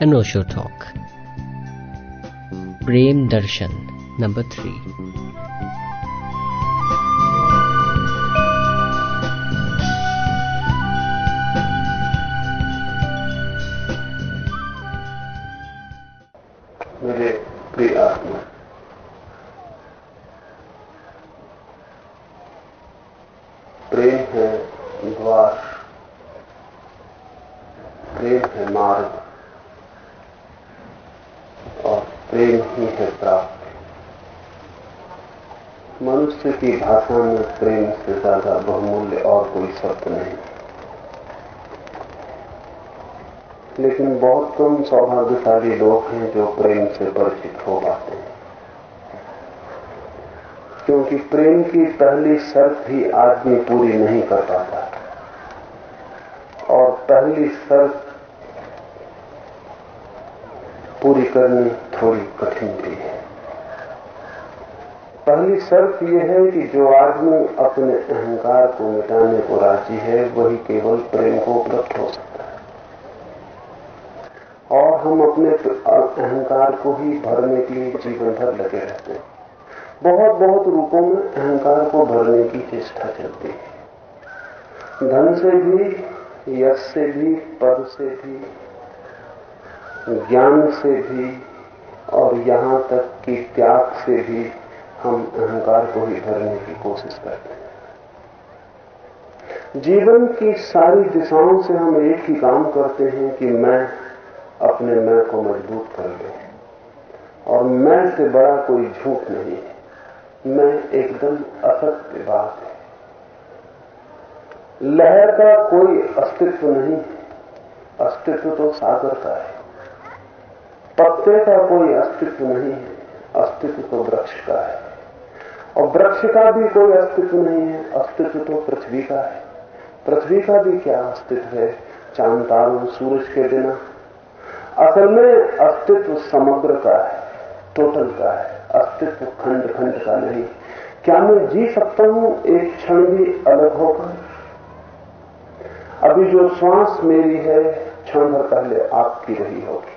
an Osho talk. Prem Darshan, number 3. ज़्यादा बहुमूल्य और कोई शब्द नहीं। लेकिन बहुत कम सौभाग्यशाली लोग हैं जो प्रेम से परिचित हो पाते हैं। क्योंकि प्रेम की पहली शर्त ही आदमी पूरी नहीं कर पाता। और पहली शर्त पूरी करनी थोड़ी कठिन भी है। पहली शर्त यह है कि जो आदमी अपने अहंकार को मिटाने को राज़ी है, वही केवल प्रेम को उपलब्ध हो सकता है। और हम अपने अहंकार को ही भरने के लिए जीवन भर लगे रहते हैं। बहुत बहुत रूपों में अहंकार को भरने की चेष्टा चलती है। धन से भी, यश से भी, पद से भी, ज्ञान से भी, और यहाँ तक कि त्याग से भी हम अहंकार को ही भरने की कोशिश करते हैं। जीवन की सारी दिशाओं से हम एक ही काम करते हैं कि मैं अपने मैं को मज़बूत कर ले। और मैं से बड़ा कोई झूठ नहीं है। मैं एकदम असत्य बात है। लहर का कोई अस्तित्व नहीं है। अस्तित्व तो सागर का है। पत्ते का कोई अस्तित्व नहीं है। अस्तित्व तो वृक्ष का है। और वृक्ष का भी कोई अस्तित्व नहीं है। अस्तित्व तो पृथ्वी का है। पृथ्वी का भी क्या अस्तित्व है? चाँद, तारों, सूरज के बिना। असल में अस्तित्व समग्र का है टोटल का है। अस्तित्व खंड खंड का नहीं। क्या मैं जी सकता हूँ? एक क्षण भी अलग होकर। अभी जो श्वास मेरी है, क्षण भर पहले आपकी रही होगी।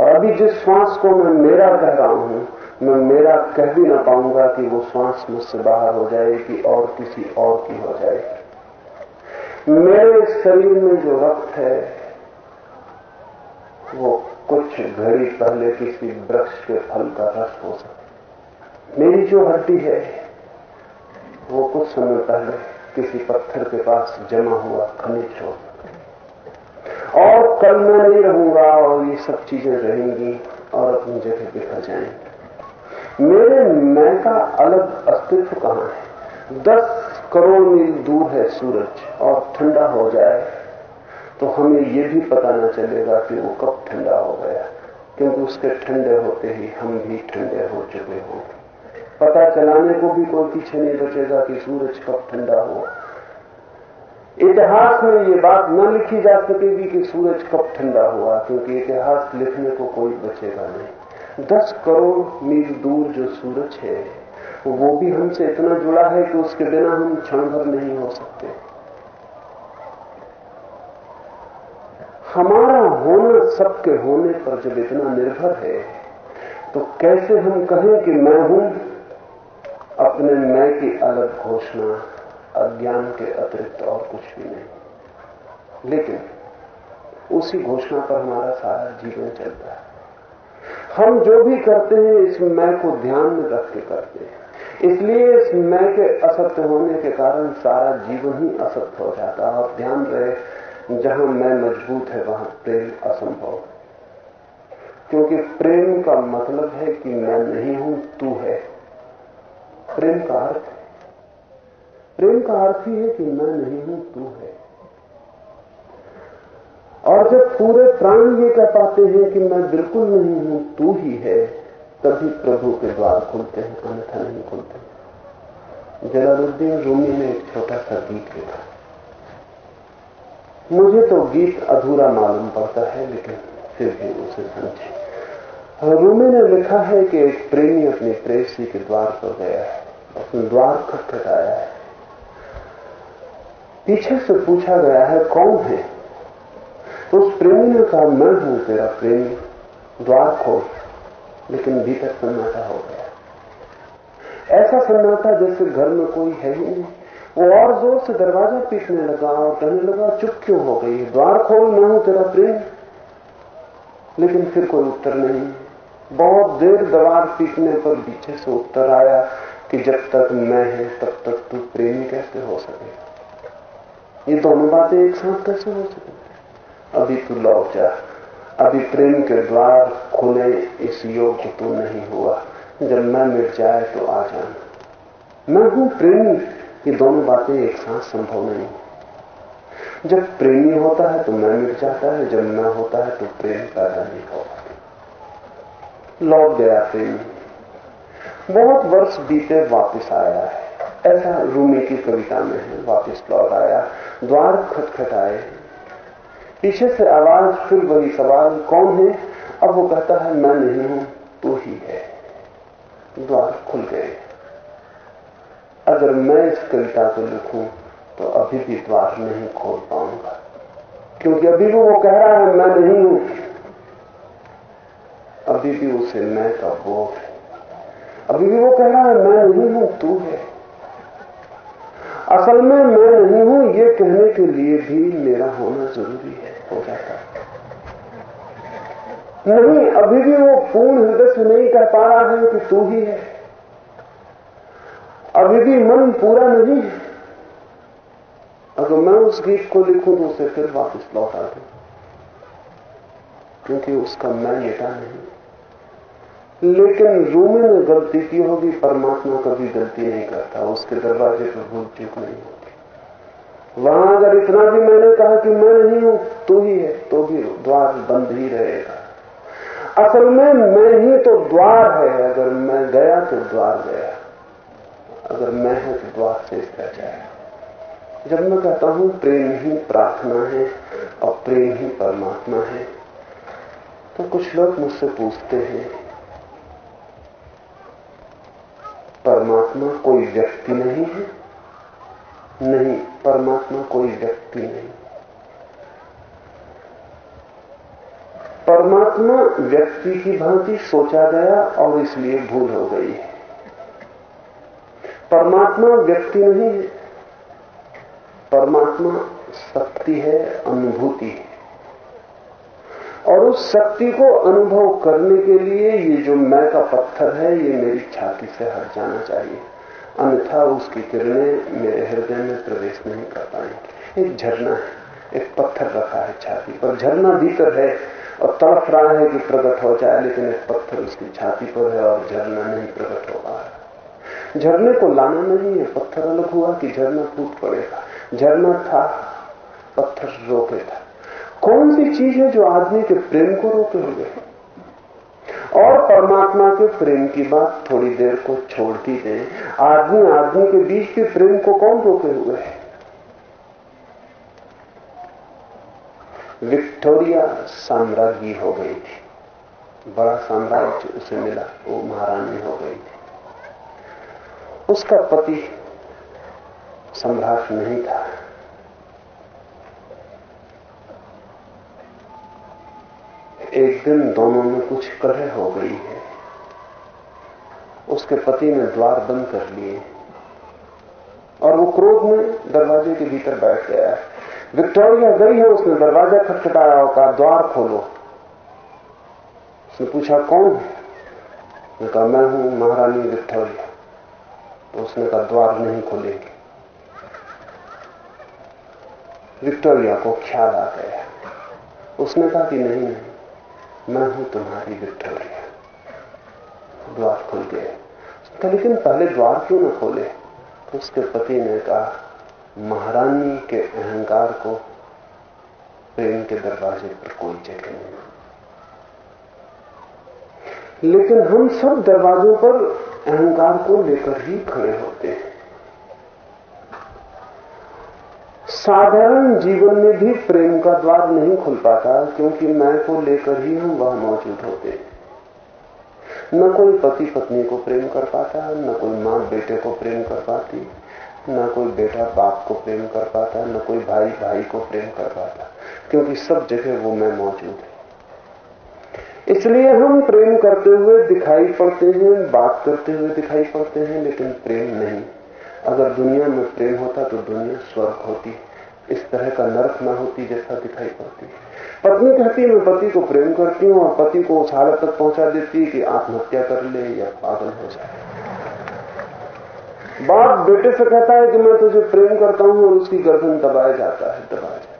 और अभी जिस श्वास को मैं मेरा कह रहा हूँ मैं मेरा कह भी ना पाऊँगा कि वो श्वास मुझसे बाहर हो जाएगी और किसी और की हो जाएगी मेरे शरीर में जो रक्त है, वो कुछ घड़ी पहले किसी वृक्ष के फल का रस हो सकता। मेरी जो हड्डी है, वो कुछ समय पहले किसी पत्थर के पास जमा हुआ खनिज हो और कल मैं नहीं रहूँगा और ये सब चीज़ें रहेंगी और अपनी जगह बिखर जाएँगी। मेरे मैं का अलग अस्तित्व कहाँ है? दस करोड़ मील दूर है सूरज और ठंडा हो जाए तो हमें यह भी पता न चलेगा कि वो कब ठंडा हो गया, क्योंकि उसके ठंडे होते ही हम भी ठंडे हो चुके होंगे पता चलाने को भी कोई पीछे नहीं बचेगा कि सूरज कब ठंडा हो इतिहास में ये बात न लिखी जा सकेगी कि सूरज कब ठंडा हुआ, क्योंकि इतिहास लिखने को कोई बचेगा नहीं। दस करोड़ मील दूर जो सूरज है, वो भी हमसे इतना जुड़ा है कि उसके बिना हम क्षण भर नहीं हो सकते। हमारा होना सबके होने पर जब इतना निर्भर है तो कैसे हम कहें कि मैं हूँ? अपने मैं की अलग घोषणा, अज्ञान के अतिरिक्त और कुछ भी नहीं। लेकिन उसी घोषणा पर हमारा सारा जीवन चलता है। हम जो भी करते हैं, इस मैं को ध्यान में रख के करते हैं। इसलिए इस मैं के असत्य होने के कारण सारा जीवन ही असत्य हो जाता है। और ध्यान रहे, जहाँ मैं मज़बूत है, वहाँ प्रेम असंभव क्योंकि प्रेम का मतलब है कि मैं नहीं हूँ, तू है। प्रेम का अर्थ प्रेम का अर्थ ही है कि मैं नहीं हूँ, तू है। और जब पूरे प्राण ये कह पाते हैं कि मैं बिल्कुल नहीं हूँ, तू ही है, तभी प्रभु के द्वार खुलते हैं, अन्यथा नहीं खुलते। जलालुद्दीन रूमी ने एक छोटा सा गीत लिखा। मुझे तो गीत अधूरा मालूम पड़ता है, लेकिन फिर भी उसे समझे। रूमी ने लिखा है कि एक प्रेमी अपनी प्रेसी के द्वार पर गया है, अपने द्वार खटखटाया है। पीछे से पूछा गया है, कौन है? उस प्रेमी ने कहा मैं हूँ तेरा प्रेमी, द्वार खोल। लेकिन भीतर सन्नाटा हो गया। ऐसा सन्नाटा जैसे घर में कोई है ही नहीं। वो और ज़ोर से दरवाज़ा पीटने लगा और कहने लगा, चुप क्यों हो गई द्वार खोल, मैं हूँ तेरा प्रेम। लेकिन फिर कोई उत्तर नहीं। बहुत देर दरबार पीटने पर पीछे से उत्तर आया कि जब तक मैं है, तब तक तू प्रेमी कैसे हो सके? ये दोनों बातें एक साथ कैसे हो सके? अभी तू लौट जा। अभी प्रेम के द्वार खुले, इस योग्य तू नहीं हुआ। जब मैं मिट जाए तो आ जाना। मैं हूँ प्रेमी, ये दोनों बातें एक साथ संभव नहीं। जब प्रेमी होता है तो मैं मिट जाता है, जब मैं होता है तो प्रेम पैदा नहीं होता। लौट गया प्रेमी। बहुत वर्ष बीते वापस आया है। ऐसा रूमी की कविता में है, वापस लौट आया। द्वार खटखटाए पीछे से आवाज़, फिर वही सवाल, कौन है? अब वो कहता है, मैं नहीं हूँ, तू ही है। द्वार खुल गए। अगर मैं इस कविता को लिखूं तो अभी भी द्वार नहीं खोल पाऊँगा। क्योंकि अभी भी वो कह रहा है, मैं नहीं हूँ। अभी भी उसे मैं का बोध है। अभी भी वो कह रहा है, मैं नहीं हूँ, तू है। असल में, मैं नहीं हूँ ये कहने के लिए भी मेरा होना ज़रूरी है। हो जाता है। नहीं, अभी भी वो पूर्ण हृदय से नहीं कह पा रहा है कि तू ही है। अभी भी मन पूरा नहीं है। अगर मैं उस गीत को लिखूं तो उसे फिर वापस लौटा दूँ क्योंकि उसका मैं मिटा नहीं। लेकिन रूमी ने गलती की होगी, परमात्मा कभी गलती नहीं करता। उसके दरवाजे पर भूल चूक नहीं होती। वहाँ अगर इतना भी मैंने कहा कि मैं नहीं हूँ, तू ही है तो भी द्वार बंद ही रहेगा। असल में मैं ही तो द्वार है, अगर मैं गया तो द्वार गया। अगर मैं हूँ तो द्वार से रह जाए जब मैं कहता हूँ, प्रेम ही प्रार्थना है और प्रेम ही परमात्मा है तो कुछ लोग मुझसे पूछते हैं, परमात्मा कोई व्यक्ति नहीं है? नहीं, परमात्मा कोई व्यक्ति नहीं। परमात्मा व्यक्ति की भांति सोचा गया और इसलिए भूल हो गई है। परमात्मा व्यक्ति नहीं है परमात्मा शक्ति है, अनुभूति है। और उस शक्ति को अनुभव करने के लिए ये जो मैं का पत्थर है, ये मेरी छाती से हट जाना चाहिए। अन्यथा उसकी किरणें मेरे हृदय में प्रवेश नहीं कर पाएँगे। एक झरना है एक पत्थर रखा है छाती पर। झरना भीतर है और तड़प रहा है कि प्रकट हो जाए, लेकिन एक पत्थर उसकी छाती पर है और झरना नहीं प्रकट हो पा रहा। झरने को लाना नहीं है, पत्थर अलग हुआ कि झरना टूट पड़ेगा। झरना था, पत्थर रोके था। कौन सी चीज़ है जो आदमी के प्रेम को रोके हुए और परमात्मा के प्रेम की बात थोड़ी देर को छोड़ दी दे आदमी आदमी के बीच के प्रेम को कौन रोके हुए है? विक्टोरिया साम्राज्ञी हो गई थी। बड़ा साम्राज्य उसे मिला, वो महारानी हो गई थी। उसका पति सम्राट नहीं था। एक दिन दोनों में कुछ कलह हो गई है। उसके पति ने द्वार बंद कर लिए और वो क्रोध में दरवाजे के भीतर बैठ गया। है विक्टोरिया गई है, उसने दरवाज़ा खटखटाया और कहा, द्वार खोलो। उसने पूछा, कौन है? कहा, मैं हूँ महारानी विक्टोरिया। तो उसने कहा, द्वार नहीं खोलेंगे। विक्टोरिया को ख्याल आ गया। उसने कहा कि नहीं नहीं मैं हूँ तुम्हारी विक्टोरिया। द्वार खुल गए। तो लेकिन पहले द्वार क्यों ना खोले? तो उसके पति ने कहा, महारानी के अहंकार को प्रेम के दरवाजे पर कोई जगह नहीं। लेकिन हम सब दरवाजों पर अहंकार को लेकर ही खड़े होते हैं। साधारण जीवन में भी प्रेम का द्वार नहीं खुल पाता, क्योंकि मैं को लेकर ही हम वहाँ मौजूद होते हैं। न कोई पति पत्नी को प्रेम कर पाता, न कोई माँ बेटे को प्रेम कर पाती, न कोई बेटा बाप को प्रेम कर पाता, न कोई भाई भाई को प्रेम कर पाता, क्योंकि सब जगह वो मैं मौजूद है। इसलिए हम प्रेम करते हुए दिखाई पड़ते हैं, बात करते हुए दिखाई पड़ते हैं, लेकिन प्रेम नहीं। अगर दुनिया में प्रेम होता तो दुनिया स्वर्ग होती। इस तरह का नरक ना होती जैसा दिखाई पड़ती। पत्नी कहती है मैं पति को प्रेम करती हूँ और पति को उस हालत तक पहुँचा देती है कि आत्महत्या कर ले या पागल हो जाए। बाप बेटे से कहता है कि मैं तुझे प्रेम करता हूँ और उसकी गर्दन दबाया जाता है दबाया जाता है।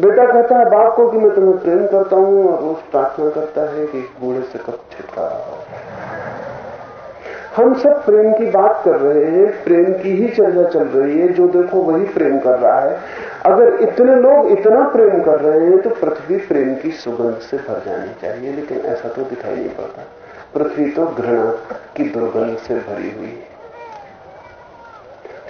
बेटा कहता है बाप को कि मैं तुम्हें प्रेम करता हूँ और रोज प्रार्थना करता है कि बूढ़े से कब छुटकारा हो। हम सब प्रेम की बात कर रहे हैं, प्रेम की ही चर्चा चल रही है, जो देखो वही प्रेम कर रहा है। अगर इतने लोग इतना प्रेम कर रहे हैं तो पृथ्वी प्रेम की सुगंध से भर जानी चाहिए, लेकिन ऐसा तो दिखाई नहीं पड़ता। पृथ्वी तो घृणा की दुर्गंध से भरी हुई है।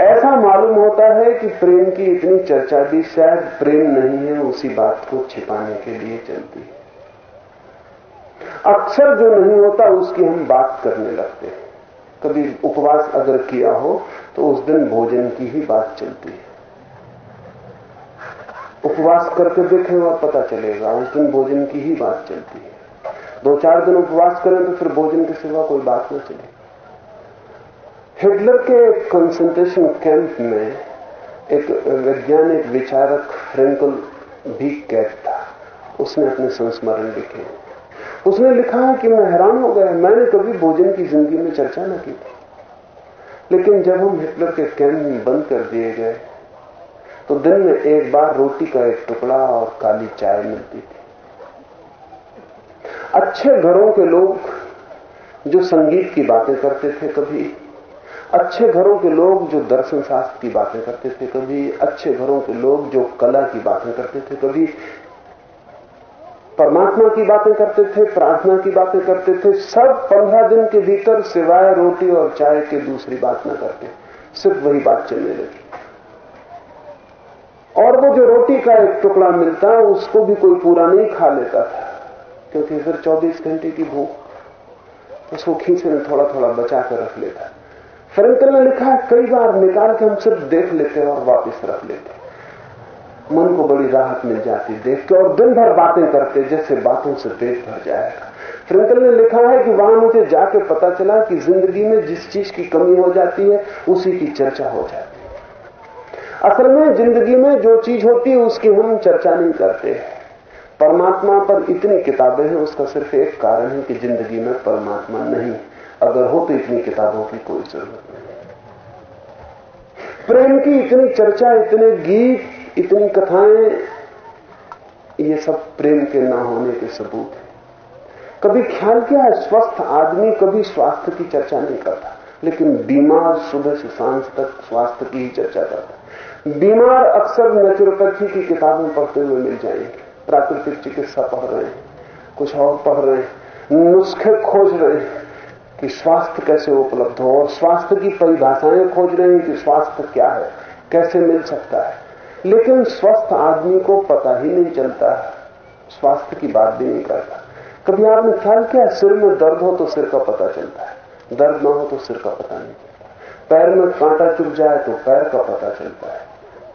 ऐसा मालूम होता है कि प्रेम की इतनी चर्चा भी शायद प्रेम नहीं है, उसी बात को छिपाने के लिए चलती है। अक्सर जो नहीं होता, उसकी हम बात करने लगते हैं। कभी उपवास अगर किया हो तो उस दिन भोजन की ही बात चलती है। उपवास करके देखें और पता चलेगा, उस दिन भोजन की ही बात चलती है। दो चार दिन उपवास करें तो फिर भोजन के सिवा कोई बात न चले। हिटलर के कंसंट्रेशन कैंप में एक वैज्ञानिक विचारक फ्रेंकल भी कैद था। उसने अपने संस्मरण लिखे। उसने लिखा है कि मैं हैरान हो गया। मैंने कभी भोजन की ज़िंदगी में चर्चा न की थी। लेकिन जब हम हिटलर के कैंप बंद कर दिए गए तो दिन में एक बार रोटी का एक टुकड़ा और काली चाय मिलती थी। अच्छे घरों के लोग जो संगीत की बातें करते थे कभी, अच्छे घरों के लोग जो दर्शन शास्त्र की बातें करते थे कभी, अच्छे घरों के लोग जो कला की बातें करते थे कभी परमात्मा की बातें करते थे, प्रार्थना की बातें करते थे, सब पंद्रह दिन के भीतर सिवाय रोटी और चाय के दूसरी बात न करते। सिर्फ़ वही बात चलने लगी। और वो जो रोटी का एक टुकड़ा मिलता, उसको भी कोई पूरा नहीं खा लेता था, क्योंकि फिर 24 घंटे की भूख उसको खींचे में थोड़ा थोड़ा बचा कर रख लेता। फ्रेंकल ने लिखा है कई बार निकाल के हम सिर्फ़ देख लेते हैं और वापस रख लेते मन को बड़ी राहत मिल जाती देख के और दिन भर बातें करते जैसे बातों से पेट भर जाएगा। फ्रेंकल ने लिखा है कि वहाँ मुझे जाके पता चला कि ज़िंदगी में जिस चीज़ की कमी हो जाती है, उसी की चर्चा हो जाती है। असल में ज़िंदगी में जो चीज़ होती है, उसकी हम चर्चा नहीं करते परमात्मा पर इतनी किताबें हैं, उसका सिर्फ़ एक कारण है कि ज़िंदगी में परमात्मा नहीं। अगर हो तो इतनी किताबों की कोई ज़रूरत नहीं। प्रेम की इतनी चर्चा, इतने गीत इतनी कथाएँ, ये सब प्रेम के ना होने के सबूत है। कभी ख्याल किया है, स्वस्थ आदमी कभी स्वास्थ्य की चर्चा नहीं करता, लेकिन बीमार सुबह से साँझ तक स्वास्थ्य की ही चर्चा करता बीमार अक्सर नेचुरोपैथी की किताबें पढ़ते हुए मिल जाएँगे, प्राकृतिक चिकित्सा पढ़ रहे हैं, कुछ और पढ़ रहे हैं, नुस्खे खोज रहे हैं कि स्वास्थ्य कैसे उपलब्ध हो, और स्वास्थ्य की परिभाषाएँ खोज रहे हैं कि स्वास्थ्य क्या है, कैसे मिल सकता है। लेकिन स्वस्थ आदमी को पता ही नहीं चलता, स्वास्थ्य की बात भी नहीं करता। कभी आपने ख्याल किया, सिर में दर्द हो तो सिर का पता चलता है। दर्द ना हो तो सिर का पता नहीं चलता। पैर में कांटा चुभ जाए तो पैर का पता चलता है।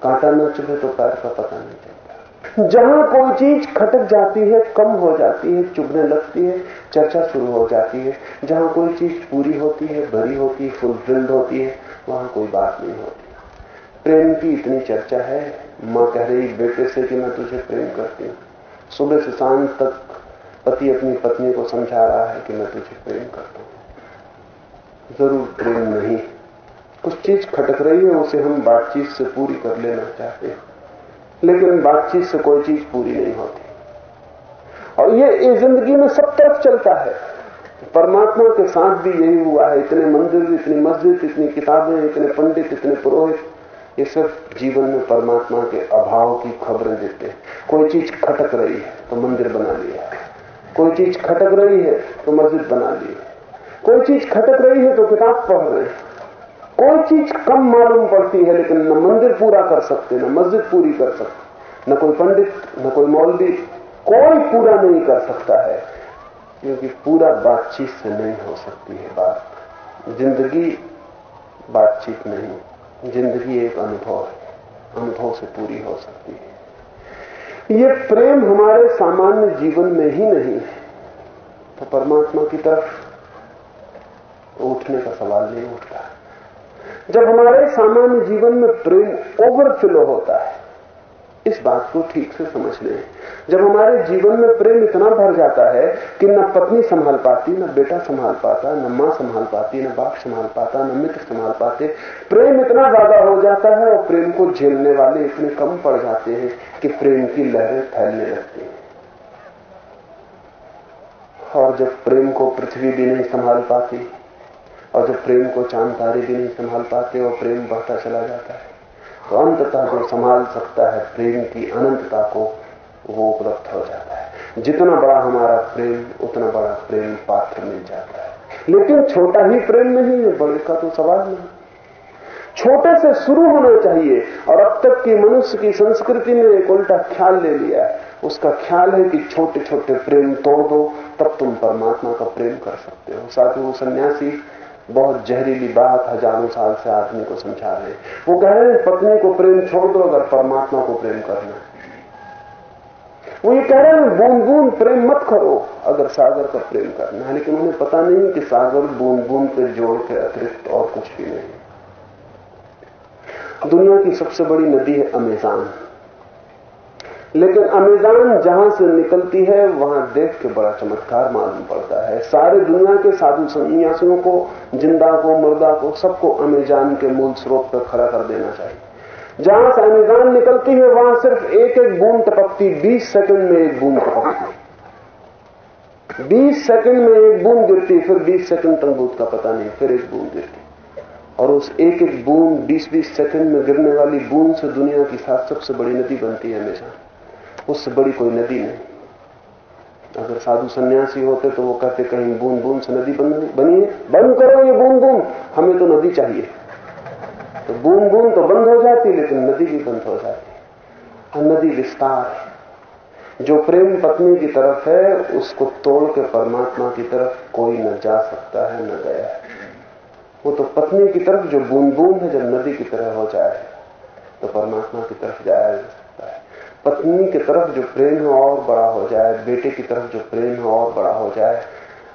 कांटा न चुभे तो पैर का पता नहीं चलता। जहाँ कोई चीज़ खटक जाती है, कम हो जाती है, चुभने लगती है, चर्चा शुरू हो जाती है। जहाँ कोई चीज़ पूरी होती है, भरी होती है, फुलफिल्ड होती है, वहाँ कोई बात नहीं होती। प्रेम की इतनी चर्चा है। माँ कह रही, बेटे से कि मैं तुझे प्रेम करती हूँ? सुबह से शाम तक पति अपनी पत्नी को समझा रहा है कि मैं तुझे प्रेम करता हूँ। ज़रूर प्रेम नहीं। कुछ चीज़ खटक रही है, उसे हम बातचीत से पूरी कर लेना चाहते हैं। लेकिन बातचीत से कोई चीज़ पूरी नहीं होती। और ये इस ज़िंदगी में सब तरफ़ चलता है। परमात्मा के साथ भी यही हुआ है। इतने मंदिर, इतनी मस्जिद, इतनी किताबें, इतने पंडित, इतने पुरोहित। ये सिर्फ़ जीवन में परमात्मा के अभाव की खबरें देते हैं। कोई चीज़ खटक रही है तो मंदिर बना लिया कोई चीज़ खटक रही है तो मस्जिद बना ली कोई चीज़ खटक रही है तो किताब पढ़ रहे कोई चीज़ कम मालूम पड़ती है, लेकिन न मंदिर पूरा कर सकते, न मस्जिद पूरी कर सकते, न कोई पंडित, न कोई मौलवी, कोई पूरा नहीं कर सकता है। क्योंकि पूरा बातचीत से नहीं हो सकती है बात। ज़िंदगी बातचीत नहीं। ज़िंदगी एक अनुभव है। अनुभव से पूरी हो सकती है। ये प्रेम हमारे सामान्य जीवन में ही नहीं है। तो परमात्मा की तरफ़ उठने का सवाल नहीं उठता। जब हमारे सामान्य जीवन में प्रेम ओवरफ्लो होता है इस बात को ठीक से समझ लें। जब हमारे जीवन में प्रेम इतना भर जाता है कि न पत्नी संभाल पाती, न बेटा संभाल पाता, न माँ संभाल पाती, न बाप संभाल पाता, न मित्र संभाल पाते, प्रेम इतना ज़्यादा हो जाता है और प्रेम को झेलने वाले इतने कम पड़ जाते हैं कि प्रेम की लहरें फैलने लगती हैं। और जब प्रेम को पृथ्वी भी नहीं संभाल पाती, और जब प्रेम को चाँद तारे भी नहीं संभाल पाते, और प्रेम बढ़ता चला जाता है। तो अंततः जो संभाल सकता है, प्रेम की अनंतता को वो उपलब्ध हो जाता है। जितना बड़ा हमारा प्रेम, उतना बड़ा प्रेम पात्र मिल जाता है। लेकिन छोटा ही प्रेम नहीं है, बड़े का तो सवाल नहीं। छोटे से शुरू होना चाहिए, और अब तक की मनुष्य की संस्कृति ने एक उल्टा ख्याल ले लिया है। उसका ख्याल है कि छोटे छोटे प्रेम तोड़ दो, तब तुम परमात्मा का प्रेम कर सकते हो। साथ ही वो सन्यासी बहुत जहरीली बात हज़ारों साल से आदमी को समझा रहे। वो कह रहे हैं, पत्नी को प्रेम छोड़ दो, अगर परमात्मा को प्रेम करना है। वो ये कह रहे हैं बूंद बूंद प्रेम मत करो, अगर सागर का प्रेम करना है। लेकिन उन्हें पता नहीं कि सागर बूंद बूंद पे जोड़ के अतिरिक्त और कुछ भी नहीं। दुनिया की सबसे बड़ी नदी है अमेजान। लेकिन अमेजान जहाँ से निकलती है, वहाँ देख के बड़ा चमत्कार मालूम पड़ता है। सारे दुनिया के साधु संन्यासियों को, ज़िंदा को, मुर्दा को, सबको अमेजान के मूल स्रोत पर खड़ा कर देना चाहिए। जहाँ से अमेजान निकलती है, वहाँ सिर्फ़ एक एक बूंद टपकती 20 सेकंड में एक बूंद टपकती 20 सेकंड में एक बूंद गिरती फिर 20 सेकंड तक बूंद का पता नहीं, फिर एक बूंद गिरती और उस एक एक बूंद 20-20 सेकंड में गिरने वाली बूंद से दुनिया की सात सबसे बड़ी नदी बनती है हमेशा उससे बड़ी कोई नदी नहीं। अगर साधु सन्यासी होते तो वो कहते, कहीं बूंद बूंद से नदी बन, बनी है? बंद करो ये बूंद बूंद हमें तो नदी चाहिए। तो बूंद बूंद तो बंद हो जाती, लेकिन नदी भी बंद हो जाती। नदी विस्तार है। जो प्रेम पत्नी की तरफ़ है, उसको तोड़ के परमात्मा की तरफ़ कोई न जा सकता है, न गया है। वो तो पत्नी की तरफ़, जो बूंद बूंद है, जब नदी की तरह हो जाए तो परमात्मा की तरफ़ जाया जा सकता है। पत्नी की तरफ़ जो प्रेम है और बड़ा हो जाए, बेटे की तरफ़ जो प्रेम है और बड़ा हो जाए,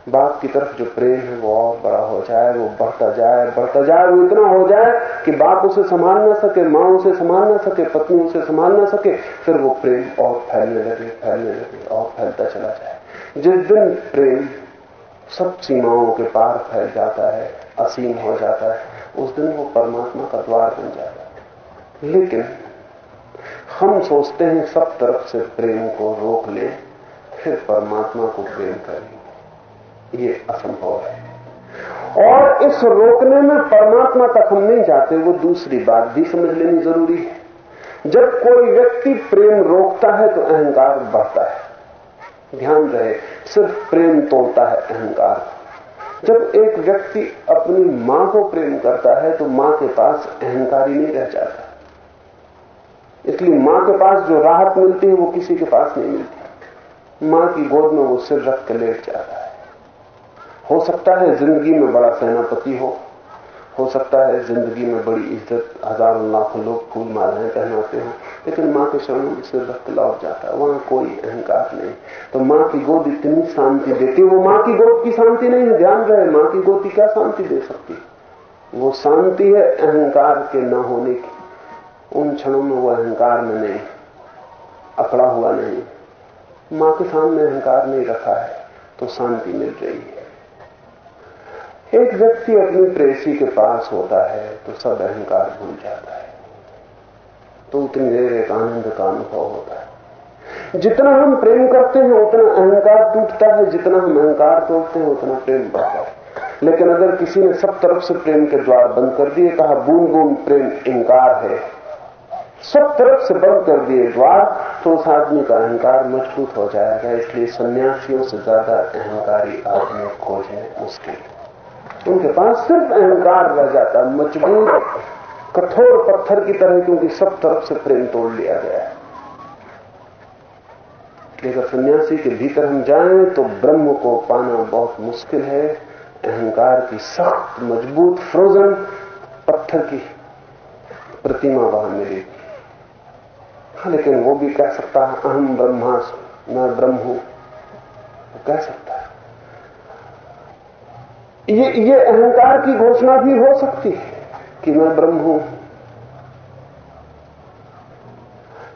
बाप की तरफ़ जो प्रेम है वो और बड़ा हो जाए, वो बढ़ता जाए बढ़ता जाए, वो इतना हो जाए कि बाप उसे संभाल ना सके, माँ उसे संभाल ना सके, पत्नी उसे संभाल ना सके, फिर वो प्रेम और फैलने लगे फैलने लगे और फैलता चला जाए। जिस दिन प्रेम सब सीमाओं के पार फैल जाता है, असीम हो जाता है, उस दिन वो परमात्मा का द्वार बन जाता है। लेकिन हम सोचते हैं सब तरफ़ से प्रेम को रोक ले, फिर परमात्मा को प्रेम करें ये असंभव है। और इस रोकने में परमात्मा तक हम नहीं जाते, वो दूसरी बात भी समझ लेनी ज़रूरी है। जब कोई व्यक्ति प्रेम रोकता है तो अहंकार बढ़ता है। ध्यान रहे, सिर्फ़ प्रेम तोड़ता है अहंकार। जब एक व्यक्ति अपनी माँ को प्रेम करता है तो माँ के पास अहंकारी नहीं रह जाता। इसलिए माँ के पास जो राहत मिलती है, वो किसी के पास नहीं मिलती। माँ की गोद में वो सिर रख के लेट जाता है। हो सकता है ज़िंदगी में बड़ा सेनापति हो। हो सकता है ज़िंदगी में बड़ी इज़्ज़त, हज़ारों लाखों लोग फूल मालाएँ पहनाते हो, लेकिन माँ के शरण में सिर रख लौट जाता है। वहाँ कोई अहंकार नहीं। तो माँ की गोद इतनी शांति देती है। वो माँ की गोद की शांति नहीं है, ध्यान रहे, माँ की गोद की क्या शांति दे सकती? वो शांति है अहंकार के न होने की। उन क्षणों में वो अहंकार में नहीं अकड़ा हुआ नहीं। माँ के सामने अहंकार नहीं रखा है तो शांति मिल रही है। एक व्यक्ति अपनी प्रेसी के पास होता है तो सब अहंकार भूल जाता है। तो उतनी देर एक आनंद का अनुभव होता है। जितना हम प्रेम करते हैं, उतना अहंकार टूटता है। जितना हम अहंकार तोड़ते हैं, उतना प्रेम बढ़ता है। लेकिन अगर किसी ने सब तरफ़ से प्रेम के द्वार बंद कर दिए, कहा बूंद बूंद प्रेम इंकार है सब तरफ़ से बंद कर दिए द्वार तो उस आदमी का अहंकार मज़बूत हो जाएगा, इसलिए सन्यासियों से ज़्यादा अहंकारी आदमी खोजने मुश्किल उनके पास सिर्फ़ अहंकार रह जाता मज़बूत कठोर पत्थर की तरह, क्योंकि सब तरफ़ से प्रेम तोड़ लिया गया है। लेकिन सन्यासी के भीतर हम जाएँ तो ब्रह्म को पाना बहुत मुश्किल है। अहंकार की सख्त, मज़बूत फ्रोजन पत्थर की प्रतिमा वहाँ मिलेगी। लेकिन वो भी कह सकता है अहम ब्रह्मास्म मैं ब्रह्म। हूँ वो कह सकता है। ये ये अहंकार की घोषणा भी हो सकती है कि मैं ब्रह्म हूँ।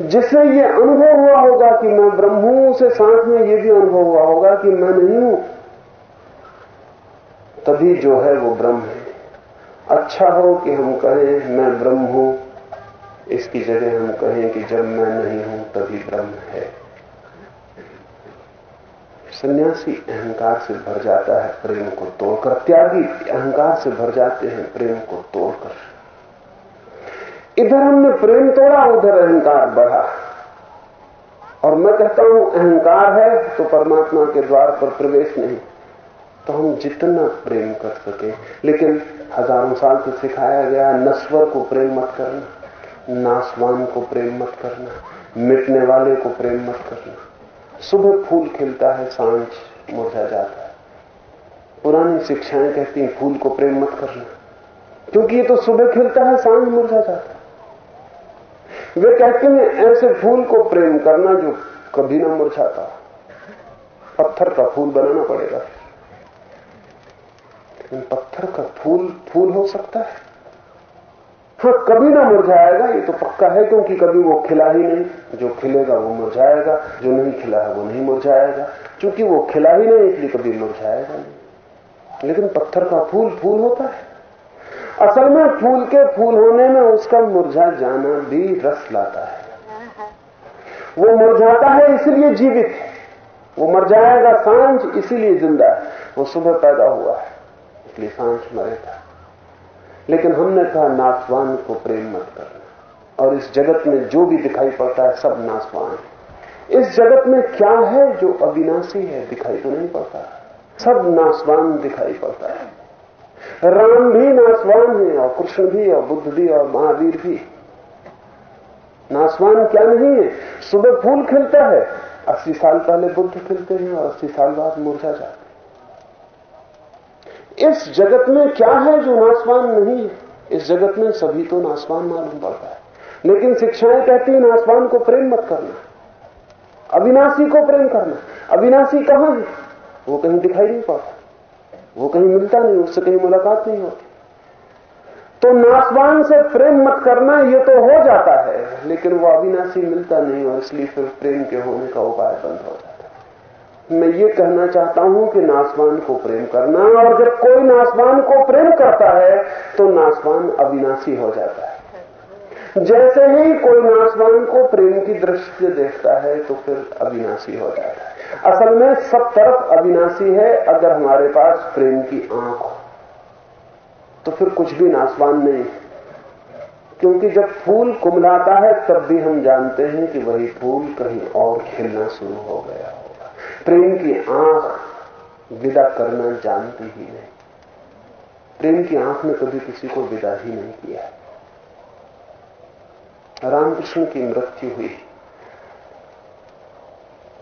जिसे ये अनुभव हुआ होगा कि मैं ब्रह्म हूँ उसे साथ में ये भी अनुभव हुआ होगा कि मैं नहीं हूँ, तभी जो है वो ब्रह्म है। अच्छा हो कि हम कहें, मैं ब्रह्म हूँ। इसकी जगह हम कहें कि जब मैं नहीं हूँ, तभी ब्रह्म है। सन्यासी अहंकार से भर जाता है, प्रेम को तोड़कर। त्यागी अहंकार से भर जाते हैं, प्रेम को तोड़कर। इधर हमने प्रेम तोड़ा, उधर अहंकार बढ़ा। और मैं कहता हूँ, अहंकार है तो परमात्मा के द्वार पर प्रवेश नहीं। तो हम जितना प्रेम कर सके। लेकिन हज़ारों साल से सिखाया गया नस्वर को प्रेम मत करना। नासवान को प्रेम मत करना, मिटने वाले को प्रेम मत करना। सुबह फूल खिलता है, साँझ मुरझा जाता है। पुरानी शिक्षाएँ कहती हैं, फूल को प्रेम मत करना। क्योंकि ये तो सुबह खिलता है, साँझ मुरझा जाता है। वे कहते हैं, ऐसे फूल को प्रेम करना जो कभी ना मुरझाता। पत्थर का फूल बनाना पड़ेगा। पत्थर का फूल फूल हो सकता है। हाँ कभी ना मुरझाएगा ये तो पक्का है, क्योंकि कभी वो खिला ही नहीं। जो खिलेगा वो मुरझाएगा जो नहीं खिला है वो नहीं मुरझाएगा क्योंकि वो खिला ही नहीं, इसलिए कभी मुरझाएगा नहीं। लेकिन पत्थर का फूल फूल होता है। असल में फूल के फूल होने में उसका मुरझा जाना भी रस लाता है। वो मुरझाता है, इसलिए जीवित है। वो मर जाएगा, साँझ इसीलिए ज़िंदा है। वो सुबह पैदा हुआ है, इसलिए साँझ मरेगा। लेकिन हमने कहा, नासवान को प्रेम मत करना और इस जगत में जो भी दिखाई पड़ता है, सब नासवान है। इस जगत में क्या है जो अविनाशी है, दिखाई तो नहीं पड़ता। सब नासवान दिखाई पड़ता है। राम भी नासवान है, और कृष्ण भी, और बुद्ध भी, और महावीर भी। नासवान क्या नहीं है? सुबह फूल खिलता है, अस्सी साल पहले बुद्ध खिलते हैं, और अस्सी साल बाद मुरझा जाते इस जगत में क्या है जो नासवान नहीं है? इस जगत में सभी तो नासवान मालूम पड़ता है। लेकिन शिक्षाएँ कहती हैं नासवान को प्रेम मत करना। अविनाशी को प्रेम करना। अविनाशी कहाँ है? वो कहीं दिखाई नहीं पड़ता वो कहीं मिलता नहीं, उससे कहीं मुलाकात नहीं होती। तो नासवान से प्रेम मत करना, ये तो हो जाता है, लेकिन वो अविनाशी मिलता नहीं और इसलिए फिर प्रेम के होने का उपाय बंद होता है। मैं ये कहना चाहता हूँ कि नासवान को प्रेम करना और जब कोई नासवान को प्रेम करता है तो नासवान अविनाशी हो जाता है। जैसे ही कोई नासवान को प्रेम की दृष्टि से देखता है तो फिर अविनाशी हो जाता है। असल में सब तरफ़ अविनाशी है, अगर हमारे पास प्रेम की आँख हो तो फिर कुछ भी नासवान नहीं क्योंकि जब फूल कुमलाता है, तब भी हम जानते हैं कि वही फूल कहीं और खिलना शुरू हो गया। प्रेम की आँख विदा करना जानती ही नहीं। प्रेम की आँख ने कभी किसी को विदा ही नहीं किया। रामकृष्ण की मृत्यु हुई।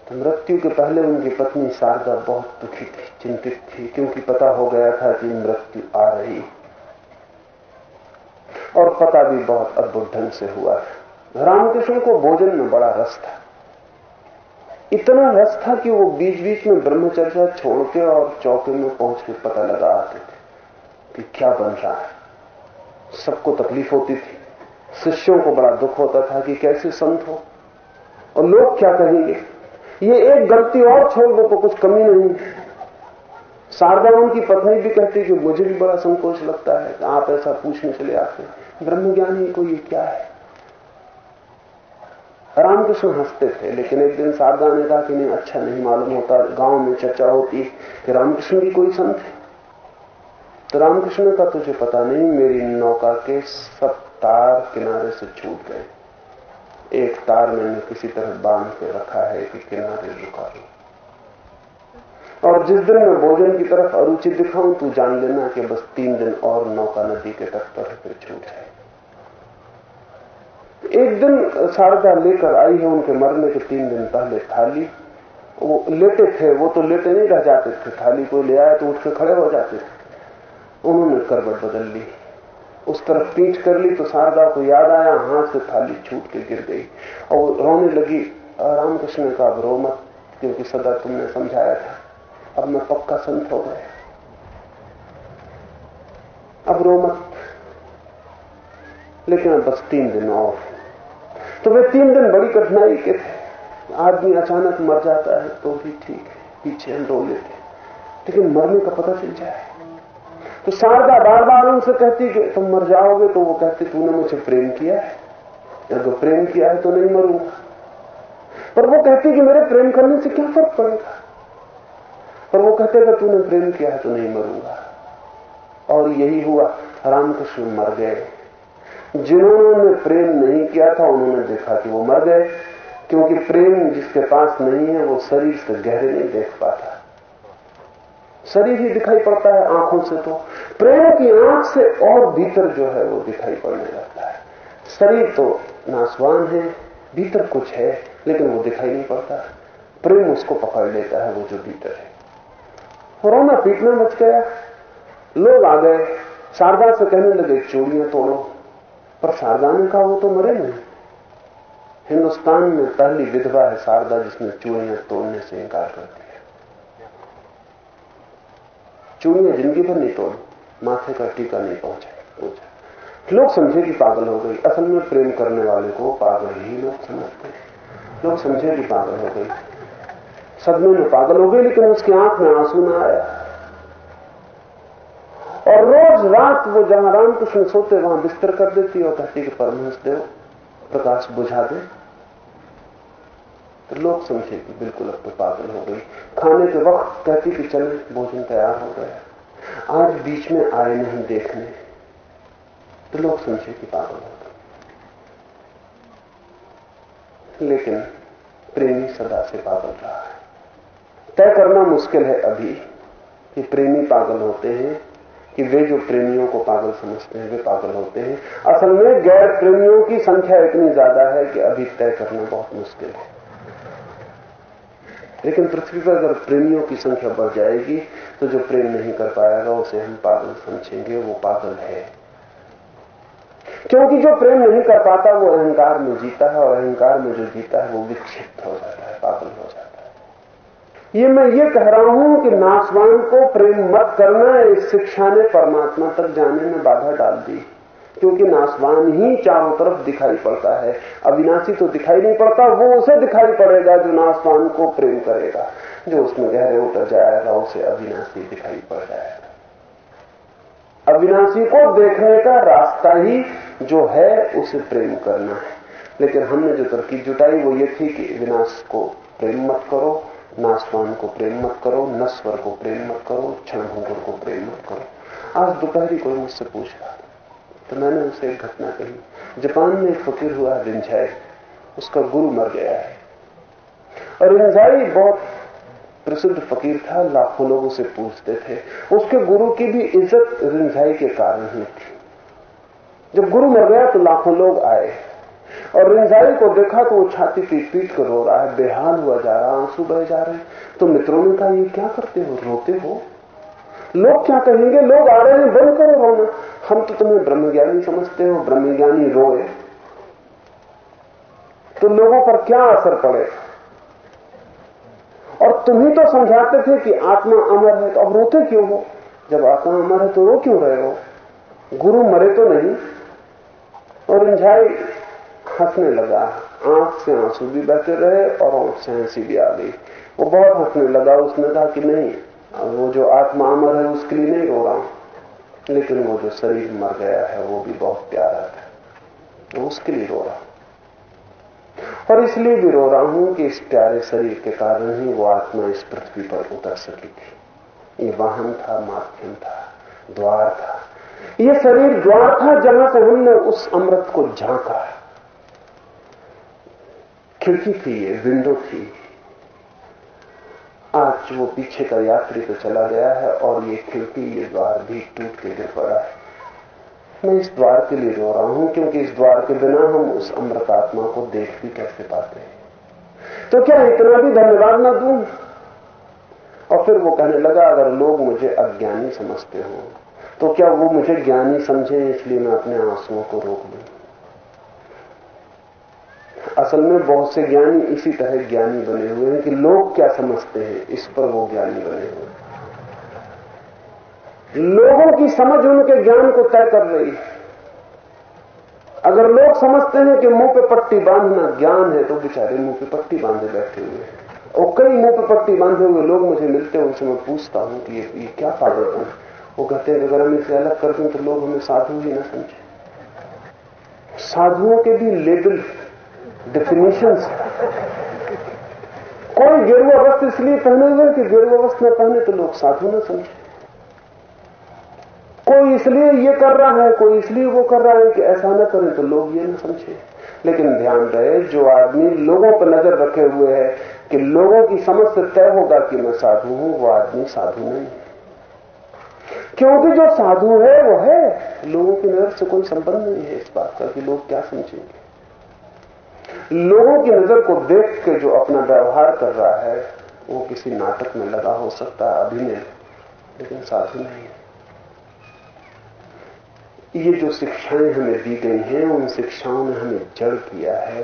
तो मृत्यु के पहले उनकी पत्नी शारदा बहुत दुखी थी, चिंतित थी, क्योंकि पता हो गया था कि मृत्यु आ रही। और पता भी बहुत अद्भुत ढंग से हुआ। रामकृष्ण को भोजन में बड़ा रस था। इतना रस था कि वो बीच बीच में ब्रह्मचर्या छोड़ के और चौके में पहुँच के पता लगा आते थे कि क्या बन रहा है। सबको तकलीफ़ होती थी। शिष्यों को बड़ा दुख होता था कि कैसे संत हो। और लोग क्या कहेंगे? ये एक गलती और छोड़ दो तो कुछ कमी नहीं शारदा उनकी पत्नी भी कहती कि मुझे भी बड़ा संकोच लगता है आप ऐसा पूछने चले आते ब्रह्मज्ञानी को ये क्या है? रामकृष्ण हँसते थे, लेकिन एक दिन शारदा ने कहा कि नहीं अच्छा नहीं मालूम होता, गाँव में चर्चा होती कि रामकृष्ण भी कोई संत है। तो रामकृष्ण का तुझे पता नहीं, मेरी नौका के सब तार किनारे से छूट गए। एक तार मैंने किसी तरह बाँध के रखा है कि किनारे रुका लू और जिस दिन मैं भोजन की तरफ़ अरुचि दिखाऊँ, तू जान लेना कि बस तीन दिन और नौका नदी के तट पर फिर छूट जाए एक दिन शारदा लेकर आई है, उनके मरने के तीन दिन पहले थाली। वो लेटे थे, वो तो लेटे नहीं रह जाते थे। थाली को ले आए तो उठ के खड़े हो जाते थे। उन्होंने करवट बदल ली। उस तरफ़ पीठ कर ली तो शारदा को याद आया, हाथ से थाली छूट के गिर गई। और रोने लगी रामकृष्ण ने कहा रो मत, क्योंकि सदा तुमने समझाया था। अब मैं पक्का संत हो गया। अब रो मत। लेकिन अब बस तीन दिन और तो वे तीन दिन बड़ी कठिनाई के थे। आदमी अचानक मर जाता है तो भी ठीक है, पीछे हम रो लेते लेकिन मरने का पता चल जाए। तो शारदा बार बार उनसे कहती कि तुम मर जाओगे तो वो कहती, तूने मुझे प्रेम किया है। अगर प्रेम किया है तो नहीं मरूँगा। पर वो कहती कि मेरे प्रेम करने से क्या फ़र्क पड़ेगा? पर वो कहते, अगर तूने प्रेम किया है तो नहीं मरूँगा। और यही हुआ, रामकृष्ण मर गए। जिन्होंने प्रेम नहीं किया था, उन्होंने देखा कि वो मर गए। क्योंकि प्रेम जिसके पास नहीं है, वो शरीर से गहरे नहीं देख पाता। शरीर ही दिखाई पड़ता है आँखों से तो। प्रेम की आँख से और भीतर जो है, वो दिखाई पड़ने लगता है। शरीर तो नासवान है, भीतर कुछ है, लेकिन वो दिखाई नहीं पड़ता। प्रेम उसको पकड़ लेता है, वो जो भीतर है। रोना पीटना बच गया। लोग आ गए। शारदा से कहने लगे, चोरियाँ तोड़ो। पर शारदा ने कहा, वो तो मरे नहीं हिंदुस्तान में पहली विधवा है शारदा, जिसने चूड़ियाँ तोड़ने से इंकार कर दिया। चूड़ियाँ ज़िंदगी भर नहीं तोड़ी, माथे का टीका नहीं पहुँचा पहुँचा लोग समझे कि पागल हो गई। असल में प्रेम करने वाले को पागल ही लोग समझते लोग समझे कि पागल हो गई। सदमे में पागल हो गई, लेकिन उसकी आँख में आँसू ना आया। और रोज रात वो जहाँ रामकृष्ण सोते वहाँ बिस्तर कर देती और कहती कि परमहंस देव प्रकाश बुझा दे। तो लोग समझे कि बिल्कुल अब तो पागल हो गई खाने के वक्त कहती कि चल, भोजन तैयार हो गया। आज बीच में आए नहीं देखने। तो लोग समझे कि पागल हो गए। लेकिन प्रेमी सदा से पागल रहा है। तय करना मुश्किल है अभी कि प्रेमी पागल होते हैं कि वे जो प्रेमियों को पागल समझते हैं, वे पागल होते हैं। असल में गैर प्रेमियों की संख्या इतनी ज़्यादा है कि अभी तय करना बहुत मुश्किल है। लेकिन पृथ्वी पर अगर प्रेमियों की संख्या बढ़ जाएगी तो जो प्रेम नहीं कर पाएगा, उसे हम पागल समझेंगे, वो पागल है। क्योंकि जो प्रेम नहीं कर पाता, वो अहंकार में जीता है, और अहंकार में जो जीता है, वो विक्षिप्त हो जाता है, पागल हो जाता है। ये मैं ये कह रहा हूँ कि नासवान को प्रेम मत करना, इस शिक्षा ने परमात्मा तक जाने में बाधा डाल दी। क्योंकि नासवान ही चारों तरफ़ दिखाई पड़ता है। अविनाशी तो दिखाई नहीं पड़ता, वो उसे दिखाई पड़ेगा जो नासवान को प्रेम करेगा। जो उसमें गहरे उतर जाएगा, उसे अविनाशी दिखाई पड़ जाएगा। अविनाशी को देखने का रास्ता ही जो है, उसे प्रेम करना है। लेकिन हमने जो तरकीब जुटाई, वो ये थी कि विनाश को प्रेम मत करो नासवान को प्रेम मत करो नस्वर को प्रेम मत करो, क्षणभंगुर को प्रेम मत करो। आज दोपहरी कोई मुझसे पूछ रहा तो मैंने उसे एक घटना कही। जापान में एक फकीर हुआ रिंझाई उसका गुरु मर गया है। और रिंझाई बहुत प्रसिद्ध फकीर था, लाखों लोग उसे पूछते थे। उसके गुरु की भी इज़्ज़त रिंझाई के कारण ही थी। जब गुरु मर गया तो लाखों लोग आए। और रिंजाई को देखा तो वो छाती पीट पीट कर रो रहा है, बेहाल हुआ जा रहा आँसू बह जा रहे हैं। तो मित्रों ने कहा, ये क्या करते हो? रोते हो? लोग क्या कहेंगे? लोग आ रहे हैं, बंद करो रोना हम तो तुम्हें ब्रह्मज्ञानी समझते हो, ब्रह्मज्ञानी रोए। तो लोगों पर क्या असर पड़े? और तुम ही तो समझाते थे कि आत्मा अमर है तो अब रोते क्यों हो? जब आत्मा अमर है तो रो क्यों रहे हो? गुरु मरे तो नहीं। और रिंझाई हंसने लगा। आँख से आँसू भी बहते रहे और आँख से हँसी भी आ गई। वो बहुत हंसने लगा। उसने कहा कि नहीं वो जो आत्मा अमर है, उसके लिए नहीं रो रहा। हूँ लेकिन वो जो शरीर मर गया है, वो भी बहुत प्यारा था तो उसके लिए रो रहा। और इसलिए भी रो रहा हूँ कि इस प्यारे शरीर के कारण ही वो आत्मा इस पृथ्वी पर उतर सकी। थी ये वाहन था माध्यम था, द्वार था। ये शरीर द्वार था जहाँ से हमने उस अमृत को झांका खिड़की थी ये विंडो थी। आज वो पीछे का यात्री तो चला गया है और ये खिड़की ये द्वार भी टूट के गिर पड़ा है। मैं इस द्वार के लिए रो रहा हूँ, क्योंकि इस द्वार के बिना हम उस अमृत आत्मा को देख भी कैसे पाते हैं। तो क्या इतना भी धन्यवाद ना दू? और फिर वो कहने लगा, अगर लोग मुझे अज्ञानी समझते हो तो क्या वो मुझे ज्ञानी समझे, इसलिए मैं अपने आंसुओं को रोक लू असल में बहुत से ज्ञानी इसी तरह ज्ञानी बने हुए हैं कि लोग क्या समझते हैं इस पर वो ज्ञानी बने हुए हैं। लोगों की समझ उनके ज्ञान को तय कर रही है। अगर लोग समझते हैं कि मुँह पे पट्टी बांधना ज्ञान है तो बेचारे मुँह पे पट्टी बांधे बैठे हुए हैं। और कई मुँह पे पट्टी बांधे हुए लोग मुझे मिलते हैं उनसे मैं पूछता हूँ कि ये, ये क्या पागलपन है? वो कहते हैं अगर हम इसे अलग कर दें तो लोग हमें साधु ही ना समझे। साधुओं के भी लेबल डेफिनेशन कोई गेरुआ वस्त्र इसलिए पहने हुए कि गेरुआ वस्त्र न पहने तो लोग साधु न समझे। कोई इसलिए ये कर रहा है, कोई इसलिए वो कर रहा है कि ऐसा न करें तो लोग ये ना समझे। लेकिन ध्यान रहे, जो आदमी लोगों पर नज़र रखे हुए है कि लोगों की समझ से तय होगा कि मैं साधु हूँ, वो आदमी साधु नहीं क्योंकि जो साधु है, वो है। लोगों की नज़र से कोई संबंध नहीं है इस बात का कि लोग क्या समझेंगे। लोगों की नज़र को देख के जो अपना व्यवहार कर रहा है, वो किसी नाटक में लगा हो सकता है अभिनय लेकिन साधु नहीं। ये जो शिक्षाएँ हमें दी गई हैं, उन शिक्षाओं ने हमें जड़ किया है,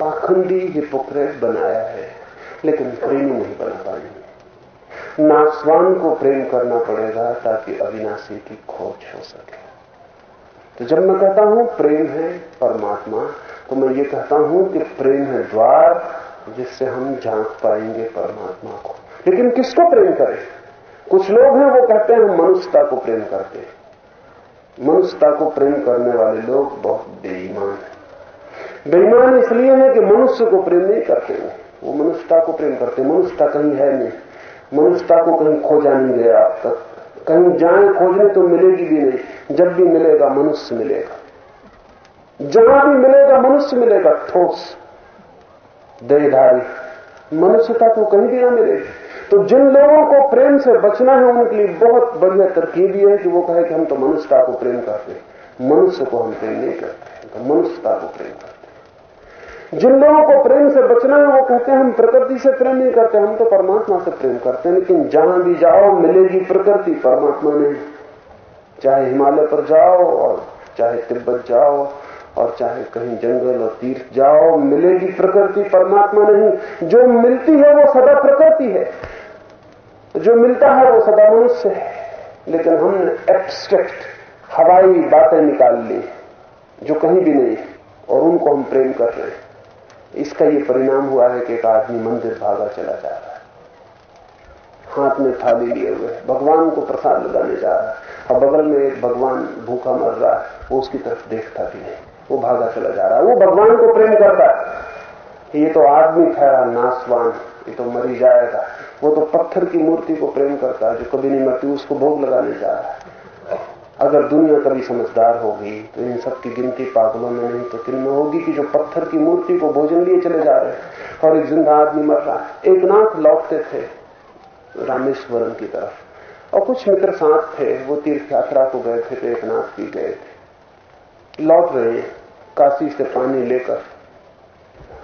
पाखंडी हिपोक्रेट बनाया है, लेकिन प्रेमी नहीं बना पाएँगे। नासवान को प्रेम करना पड़ेगा ताकि अविनाशी की खोज हो सके। तो जब मैं कहता हूँ, प्रेम है परमात्मा तो मैं ये कहता हूँ कि प्रेम है द्वार जिससे हम झाँक पाएँगे परमात्मा को। लेकिन किसको प्रेम करें? कुछ लोग हैं, वो कहते हैं मनुष्यता को प्रेम करते हैं। मनुष्यता को प्रेम करने वाले लोग बहुत बेईमान हैं। बेईमान इसलिए है कि मनुष्य को प्रेम नहीं करते वो वो मनुष्यता को प्रेम करते हैं। मनुष्यता कहीं है नहीं। मनुष्यता को कहीं खोजा नहीं गया अब तक। कहीं जाए खोजने तो मिलेगी भी नहीं। जब भी मिलेगा, मनुष्य मिलेगा। जहाँ भी मिलेगा, मनुष्य मिलेगा, ठोस। देहधारी। मनुष्यता तो कहीं भी ना मिलेगी तो जिन लोगों को प्रेम से बचना है, उनके लिए बहुत बढ़िया तरकीब यह है कि वो कहे कि हम तो मनुष्यता को प्रेम करते हैं। मनुष्य को हम प्रेम नहीं करते तो मनुष्यता को प्रेम करते जिन लोगों को प्रेम से बचना है, वो कहते हैं, हम प्रकृति से प्रेम नहीं करते, हम तो परमात्मा से प्रेम करते हैं। लेकिन जहाँ भी जाओ, मिलेगी प्रकृति, परमात्मा नहीं। चाहे हिमालय पर जाओ, और चाहे तिब्बत जाओ, और चाहे कहीं जंगल और तीर्थ जाओ, मिलेगी प्रकृति, परमात्मा नहीं। जो मिलती है, वो सदा प्रकृति है। जो मिलता है, वो सदा मनुष्य है। लेकिन हमने एब्स्ट्रैक्ट हवाई बातें निकाल ली, जो कहीं भी नहीं, और उनको हम प्रेम कर रहे हैं। इसका ये परिणाम हुआ है कि एक आदमी मंदिर भागा चला जा रहा है। हाथ में थाली लिए हुए भगवान को प्रसाद लगाने जा रहा है। और बगल में एक भगवान भूखा मर रहा है। वो उसकी तरफ़ देखता भी नहीं। वो भागा चला जा रहा है। वो भगवान को प्रेम करता है। ये तो आदमी ठहरा नासवान ये तो मरी जाएगा। वो तो पत्थर की मूर्ति को प्रेम करता है। जो कभी नहीं मरती, उसको भोग लगाने जा रहा है। अगर दुनिया कभी समझदार होगी तो इन सब की गिनती पागलों में नहीं तो किन में होगी कि जो पत्थर की मूर्ति को भोजन लिए चले जा रहे हैं? और एक ज़िंदा आदमी मर रहा एक नाथ लौटते थे रामेश्वरम की तरफ़। और कुछ मित्र साथ थे, वो तीर्थ यात्रा को गए थे तो एक नाथ भी गए थे। लौट रहे काशी से पानी लेकर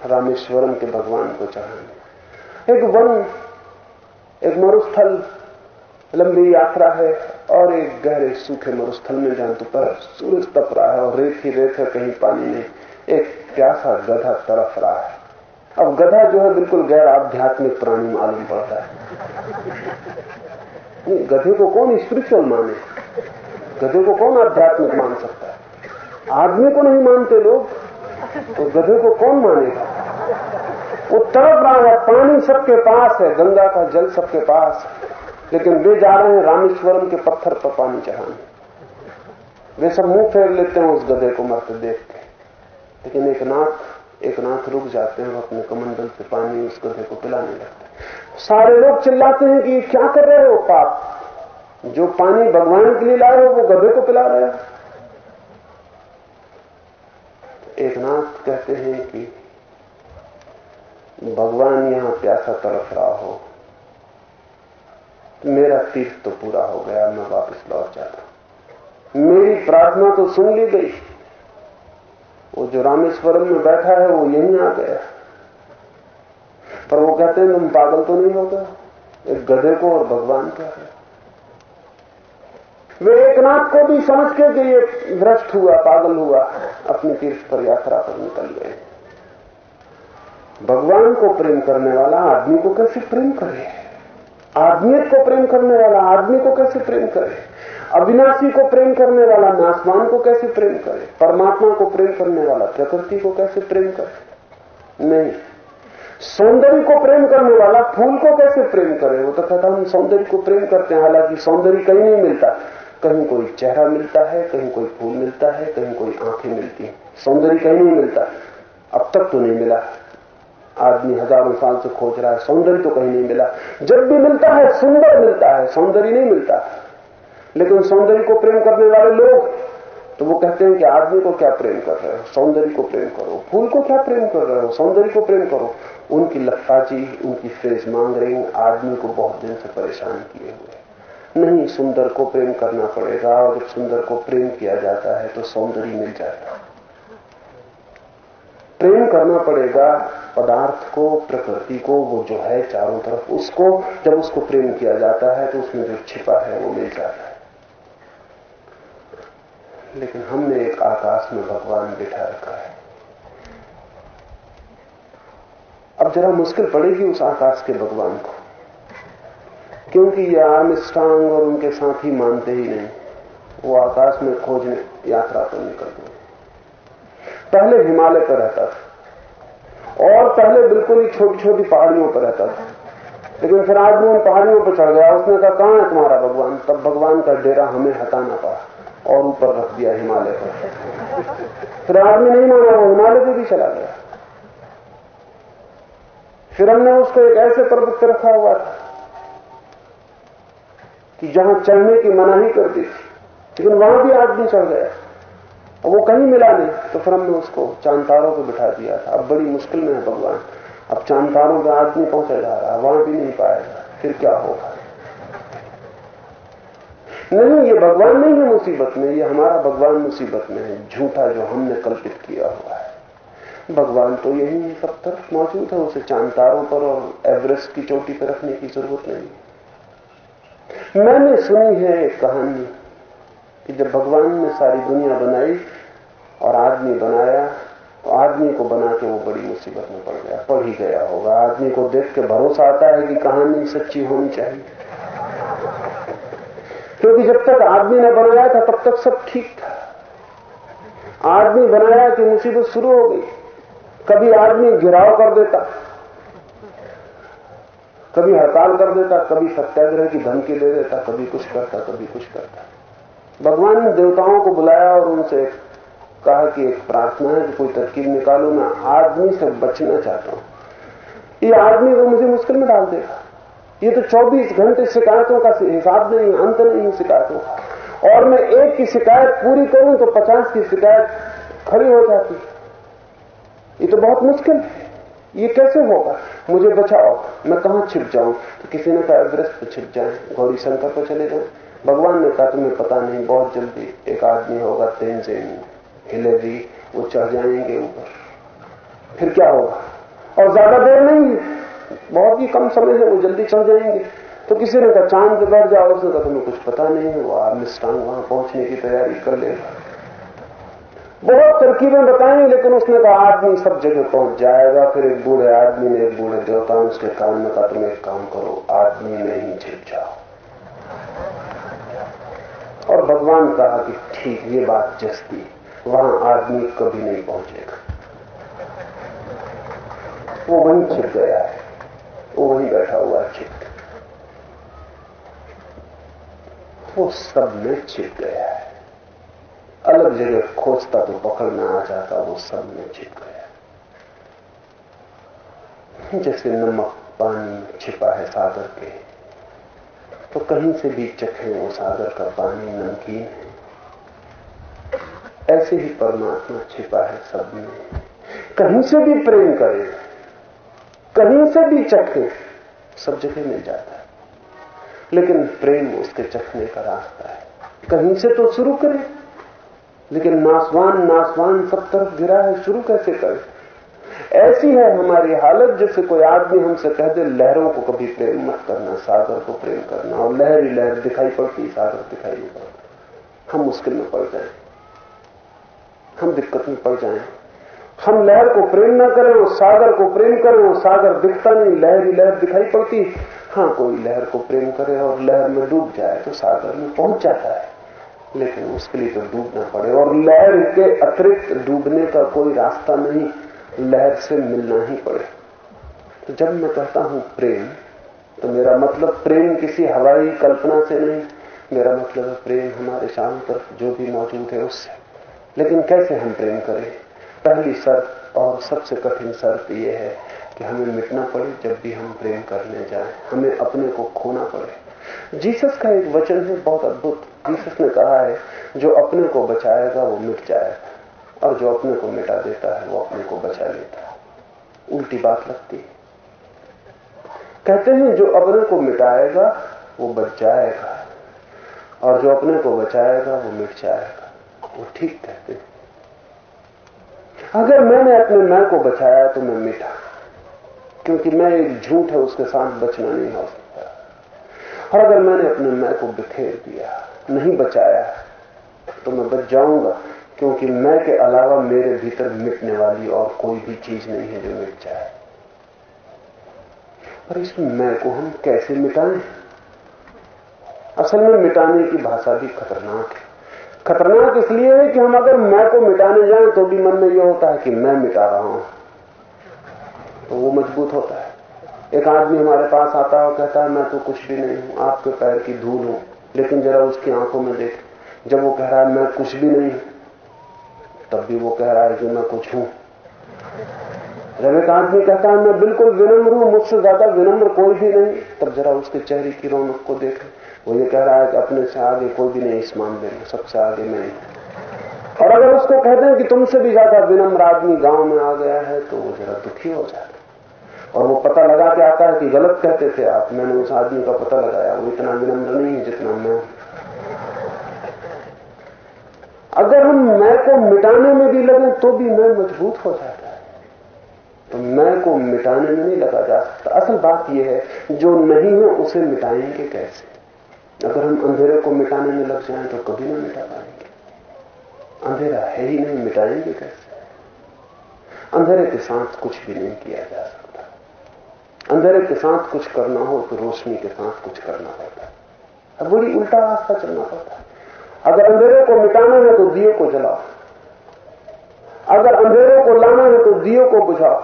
रामेश्वरम के भगवान को चढ़ाने। एक वन, एक मरुस्थल लंबी यात्रा है और एक गहरे सूखे मरुस्थल में जहाँ दोपहर सूरज तप रहा है और रेत ही रेत है, कहीं पानी नहीं, एक प्यासा गधा तरफ़ रहा है। अब गधा जो है बिल्कुल गैर आध्यात्मिक प्राणी मालूम पड़ता है। गधे को कौन स्पिरिचुअल माने? गधे को कौन आध्यात्मिक मान सकता है? आदमी को नहीं मानते लोग तो गधे को कौन मानेगा? वो तरफ़ रहा है, पानी सबके पास है, गंगा का जल सबके पास है। लेकिन वे जा रहे हैं रामेश्वरम के पत्थर पर पानी चढ़ाने। वे सब मुँह फेर लेते हैं उस गधे को मरते देख के। लेकिन एक नाथ एक नाथ रुक जाते हैं और अपने कमंडल से पानी उस गधे को पिलाने लगते हैं। सारे लोग चिल्लाते हैं कि क्या कर रहे हो पाप? जो पानी भगवान के लिए ला रहे हो, वो गधे को पिला रहे हो। एक नाथ कहते हैं कि, भगवान यहाँ प्यासा तरफ़ रहा हो। मेरा तीर्थ तो पूरा हो गया, मैं वापस लौट जाता। मेरी प्रार्थना तो सुन ली गई। वो जो रामेश्वरम में बैठा है, वो यहीं आ गया। पर वो कहते हैं, तुम पागल तो नहीं हो गए? एक गधे को और भगवान कह रहे वे एक नाथ को भी समझ के कि ये भ्रष्ट हुआ, पागल हुआ, अपनी तीर्थ पर यात्रा पर निकल गए। भगवान को प्रेम करने वाला आदमी को कैसे प्रेम करे? आदमियत को प्रेम करने वाला, आदमी को कैसे प्रेम करे? अविनाशी को प्रेम करने वाला नासवान को कैसे प्रेम करे? परमात्मा को प्रेम करने वाला, प्रकृति को कैसे प्रेम करे? नहीं। सौंदर्य को प्रेम करने वाला, फूल को कैसे प्रेम करे? वो तो कहता हम सौंदर्य को प्रेम करते हैं, हालाँकि सौंदर्य कहीं नहीं मिलता। कहीं कोई चेहरा मिलता है, कहीं कोई फूल मिलता है, कहीं कोई आँखें मिलती हैं। सौंदर्य कहीं नहीं मिलता। अब तक तो नहीं मिला। आदमी हज़ारों साल से खोज रहा है, सौंदर्य तो कहीं नहीं मिला। जब भी मिलता है, सुंदर मिलता है, सौंदर्य नहीं मिलता। लेकिन सौंदर्य को प्रेम करने वाले लोग तो वो कहते हैं कि आदमी को क्या प्रेम कर रहे हो? सौंदर्य को प्रेम करो। फूल को क्या प्रेम कर रहे हो? सौंदर्य को प्रेम करो। उनकी लफ्ताजी उनकी फ्रेज मांग रही आदमी को बहुत दिन से परेशान किए हुए। नहीं, सुंदर को प्रेम करना पड़ेगा, और सुंदर को प्रेम किया जाता है तो सौंदर्य मिल जाता है। प्रेम करना पड़ेगा, पदार्थ को, प्रकृति को, वो जो है चारों तरफ़, उसको, जब उसको प्रेम किया जाता है तो उसमें जो छिपा है, वो मिल जाता है। लेकिन हमने एक आकाश में भगवान बिठा रखा है। अब जरा मुश्किल पड़ेगी उस आकाश के भगवान को, क्योंकि ये आर्मिस्ट्रांग और उनके साथी मानते ही नहीं। वो आकाश में खोजने, यात्रा पर निकल गए। पहले हिमालय पर रहता था। और पहले बिल्कुल ही छोटी छोटी पहाड़ियों पर रहता था। लेकिन फिर आदमी उन पहाड़ियों पर चढ़ गया, उसने कहा, कहाँ है तुम्हारा भगवान? तब भगवान का डेरा हमें हटाना पड़ा और ऊपर रख दिया हिमालय पर फिर आदमी नहीं माना, वो हिमालय पर भी चला गया। फिर हमने उसको एक ऐसे पर्वत पर रखा हुआ था कि जहाँ चढ़ने की मनाही कर दी थी। लेकिन वहाँ भी आदमी चढ़ गया। और वो कहीं मिला नहीं। तो फिर हमने उसको चांतारों पर बिठा दिया था। अब बड़ी मुश्किल में है भगवान। अब चांतारों का आदमी पहुँचा जा रहा है वहाँ भी नहीं पाएगा। फिर क्या होगा? नहीं, ये भगवान नहीं है मुसीबत में, ये हमारा भगवान मुसीबत में है। झूठा जो हमने कल्पित किया हुआ है। भगवान तो यही है, सब तरफ़ मौजूद है। उसे चांतारों पर और एवरेस्ट की चोटी पर रखने की ज़रूरत नहीं। मैंने सुनी है एक कहानी कि जब भगवान ने सारी दुनिया बनाई और आदमी बनाया तो आदमी को बना के वो बड़ी मुसीबत में पड़ गया, पड़ ही गया होगा। आदमी को देख के भरोसा आता है कि कहानी सच्ची होनी चाहिए। क्योंकि जब तक आदमी ने बनाया था, तब तक सब ठीक था। आदमी बनाया कि मुसीबत शुरू हो गई। कभी आदमी घिराव कर देता, कभी हड़ताल कर देता, कभी सत्याग्रह की धमकी दे देता, कभी कुछ करता, कभी कुछ करता। भगवान ने देवताओं को बुलाया और उनसे कहा कि एक प्रार्थना है कि कोई तरकीब निकालो, मैं आदमी से बचना चाहता हूँ। ये आदमी को मुझे मुश्किल में डाल देगा। ये तो 24 घंटे शिकायतों का हिसाब नहीं अंत नहीं शिकायतों और मैं एक की शिकायत पूरी करूँ तो 50 की शिकायत खड़ी हो जाती ये तो बहुत मुश्किल ये कैसे होगा? मुझे बचाओ, मैं कहाँ छिप जाऊँ? तो किसी ने कहा, एवरेस्ट पर छिप जाए गौरी शंकर पर चले जाए। भगवान ने कहा, तुम्हें पता नहीं, बहुत जल्दी एक आदमी होगा तेनजेन हिलेरी वो चढ़ जाएँगे ऊपर। फिर क्या होगा? और ज़्यादा देर नहीं है। बहुत ही कम समय है वो जल्दी चढ़ जाएँगे। तो किसी ने कहा, चाँद पे बैठ जाओ। उसने कहा, तुम्हें कुछ पता नहीं है वो आर्मिस्टांग वहाँ पहुँचने की तैयारी कर लेगा। बहुत तरकीबें बताई, लेकिन उसने कहा, आदमी सब जगह पहुँच जाएगा, फिर एक बूढ़े आदमी ने एक बूढ़े देवता, उसके कान में कहा, तुम एक काम करो, आदमी में ही जाओ और भगवान कहा कि ठीक, ये बात जस्ती वहाँ आदमी कभी नहीं पहुंचेगा। वो वहीं छिप गया है। वो वहीं बैठा हुआ छिप वो सब में छिप गया है। अलग जगह खोजता तो पकड़ में आ जाता, वो सब में छिप गया जैसे नमक पानी छिपा है सागर के तो कहीं से भी चखे वो सागर का पानी नमकीन है ऐसे ही परमात्मा छिपा है सब में। कहीं से भी प्रेम करे, कहीं से भी चखे, सब जगह मिल जाता है। लेकिन प्रेम उसके चखने का रास्ता है। कहीं से तो शुरू करे, लेकिन नासवान नासवान सब तरफ़ गिरा है, शुरू कैसे करे? ऐसी है हमारी हालत जैसे कोई आदमी हमसे कह दे, लहरों को कभी प्रेम मत करना, सागर को प्रेम करना, और लहर ही लहर दिखाई पड़ती, सागर दिखाई नहीं पड़ता। हम मुश्किल में पड़ जाए। हम दिक्कत में पड़ जाए। हम लहर को प्रेम ना करें, और सागर को प्रेम करें, और सागर दिखता नहीं, लहर ही लहर दिखाई पड़ती। हाँ कोई लहर को प्रेम करे और लहर में डूब जाए तो सागर में पहुँच जाता है। लेकिन उसके लिए तो डूबना पड़े, और लहर के अतिरिक्त डूबने का कोई रास्ता नहीं। लहर से मिलना ही पड़े। तो जब मैं कहता हूँ प्रेम तो मेरा मतलब प्रेम किसी हवाई कल्पना से नहीं। मेरा मतलब है प्रेम हमारे चारों तरफ़ जो भी मौजूद है उससे। लेकिन कैसे हम प्रेम करें? पहली शर्त और सबसे कठिन शर्त यह है कि हमें मिटना पड़े जब भी हम प्रेम करने जाएँ। हमें अपने को खोना पड़े। जीसस का एक वचन है, बहुत अद्भुत। जीसस ने कहा है, जो अपने को बचाएगा वो मिट जाएगा। और जो अपने को मिटा देता है, वो अपने को बचा लेता है। उल्टी बात लगती है। कहते हैं, जो अपने को मिटाएगा, वो बच जाएगा। और जो अपने को बचाएगा, वो मिट जाएगा। वो ठीक कहते हैं। अगर मैंने अपने मैं को बचाया तो मैं मिटा। क्योंकि मैं एक झूठ है, उसके साथ बचना नहीं हो सकता। और अगर मैंने अपने मैं को बिखेर दिया, नहीं बचाया तो मैं बच जाऊँगा। क्योंकि मैं के अलावा मेरे भीतर मिटने वाली और कोई भी चीज़ नहीं है जो मिट जाए। और इस मैं को हम कैसे मिटाएँ? असल में मिटाने की भाषा भी खतरनाक है। खतरनाक इसलिए है कि हम अगर मैं को मिटाने जाएँ तो भी मन में यह होता है कि मैं मिटा रहा हूँ। तो वो मज़बूत होता है। एक आदमी हमारे पास आता है और कहता है, मैं तो कुछ भी नहीं हूँ, आपके पैर की धूल हूँ। लेकिन जरा उसकी आँखों में देख। जब वो कह रहा है, मैं कुछ भी नहीं तब भी वो कह रहा है कि मैं कुछ हूँ। एक आदमी कहता है, मैं बिल्कुल विनम्र हूँ, मुझसे ज़्यादा विनम्र कोई भी नहीं। तब जरा उसके चेहरे की रौनक को देखें। वो ये कह रहा है कि अपने से आगे कोई भी नहीं इस मामले में, सबसे आगे मैं और अगर उसको कहते हैं कि तुमसे भी ज़्यादा विनम्र आदमी गाँव में आ गया है तो वो जरा दुखी हो जाता है। और वो पता लगा के आता है कि गलत कहते थे आप। मैंने उस आदमी का पता लगाया, वो इतना विनम्र नहीं जितना मैं अगर हम मैं को मिटाने में भी लगे तो भी मैं मज़बूत हो जाता है। तो मैं को मिटाने में नहीं लगा जा सकता। असल बात यह है, जो नहीं है, उसे मिटाएँगे कैसे? अगर हम अंधेरे को मिटाने में लग जाएँ तो कभी ना मिटा पाएँगे। अंधेरा है ही नहीं, मिटाएँगे कैसे? अंधेरे के साथ कुछ भी नहीं किया जा सकता। अंधेरे के साथ कुछ करना हो तो रोशनी के साथ कुछ करना पड़ता है। बड़ी उल्टा रास्ता चलना पड़ता है। अगर अंधेरे को मिटाना है तो दियो को जलाओ। अगर अंधेरे को लाना है तो दियो को बुझाओ।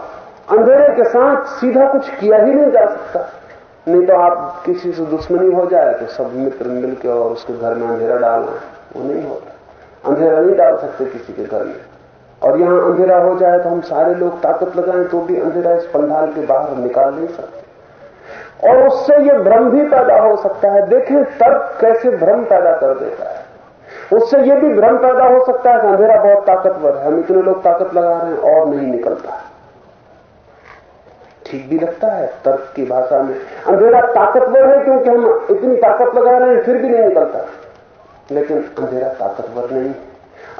अंधेरे के साथ सीधा कुछ किया ही नहीं जा सकता। नहीं तो आप किसी से दुश्मनी हो जाए तो सब मित्र मिलकर और उसके घर में अंधेरा डालना वो नहीं होता। अंधेरा नहीं डाल सकते किसी के घर में। और यहाँ अंधेरा हो जाए तो हम सारे लोग ताकत लगाएँ तो भी अंधेरा इस पंडाल के बाहर निकाल नहीं सकते। और उससे ये भ्रम भी पैदा हो सकता है। देखें तर्क कैसे भ्रम पैदा कर देता है। उससे यह भी भ्रम पैदा हो सकता है कि अंधेरा बहुत ताकतवर है, हम इतने लोग ताकत लगा रहे हैं, और नहीं निकलता। ठीक भी लगता है, तर्क की भाषा में। अंधेरा ताकतवर है क्योंकि हम इतनी ताकत लगा रहे हैं, फिर भी नहीं निकलता। लेकिन अंधेरा ताकतवर नहीं।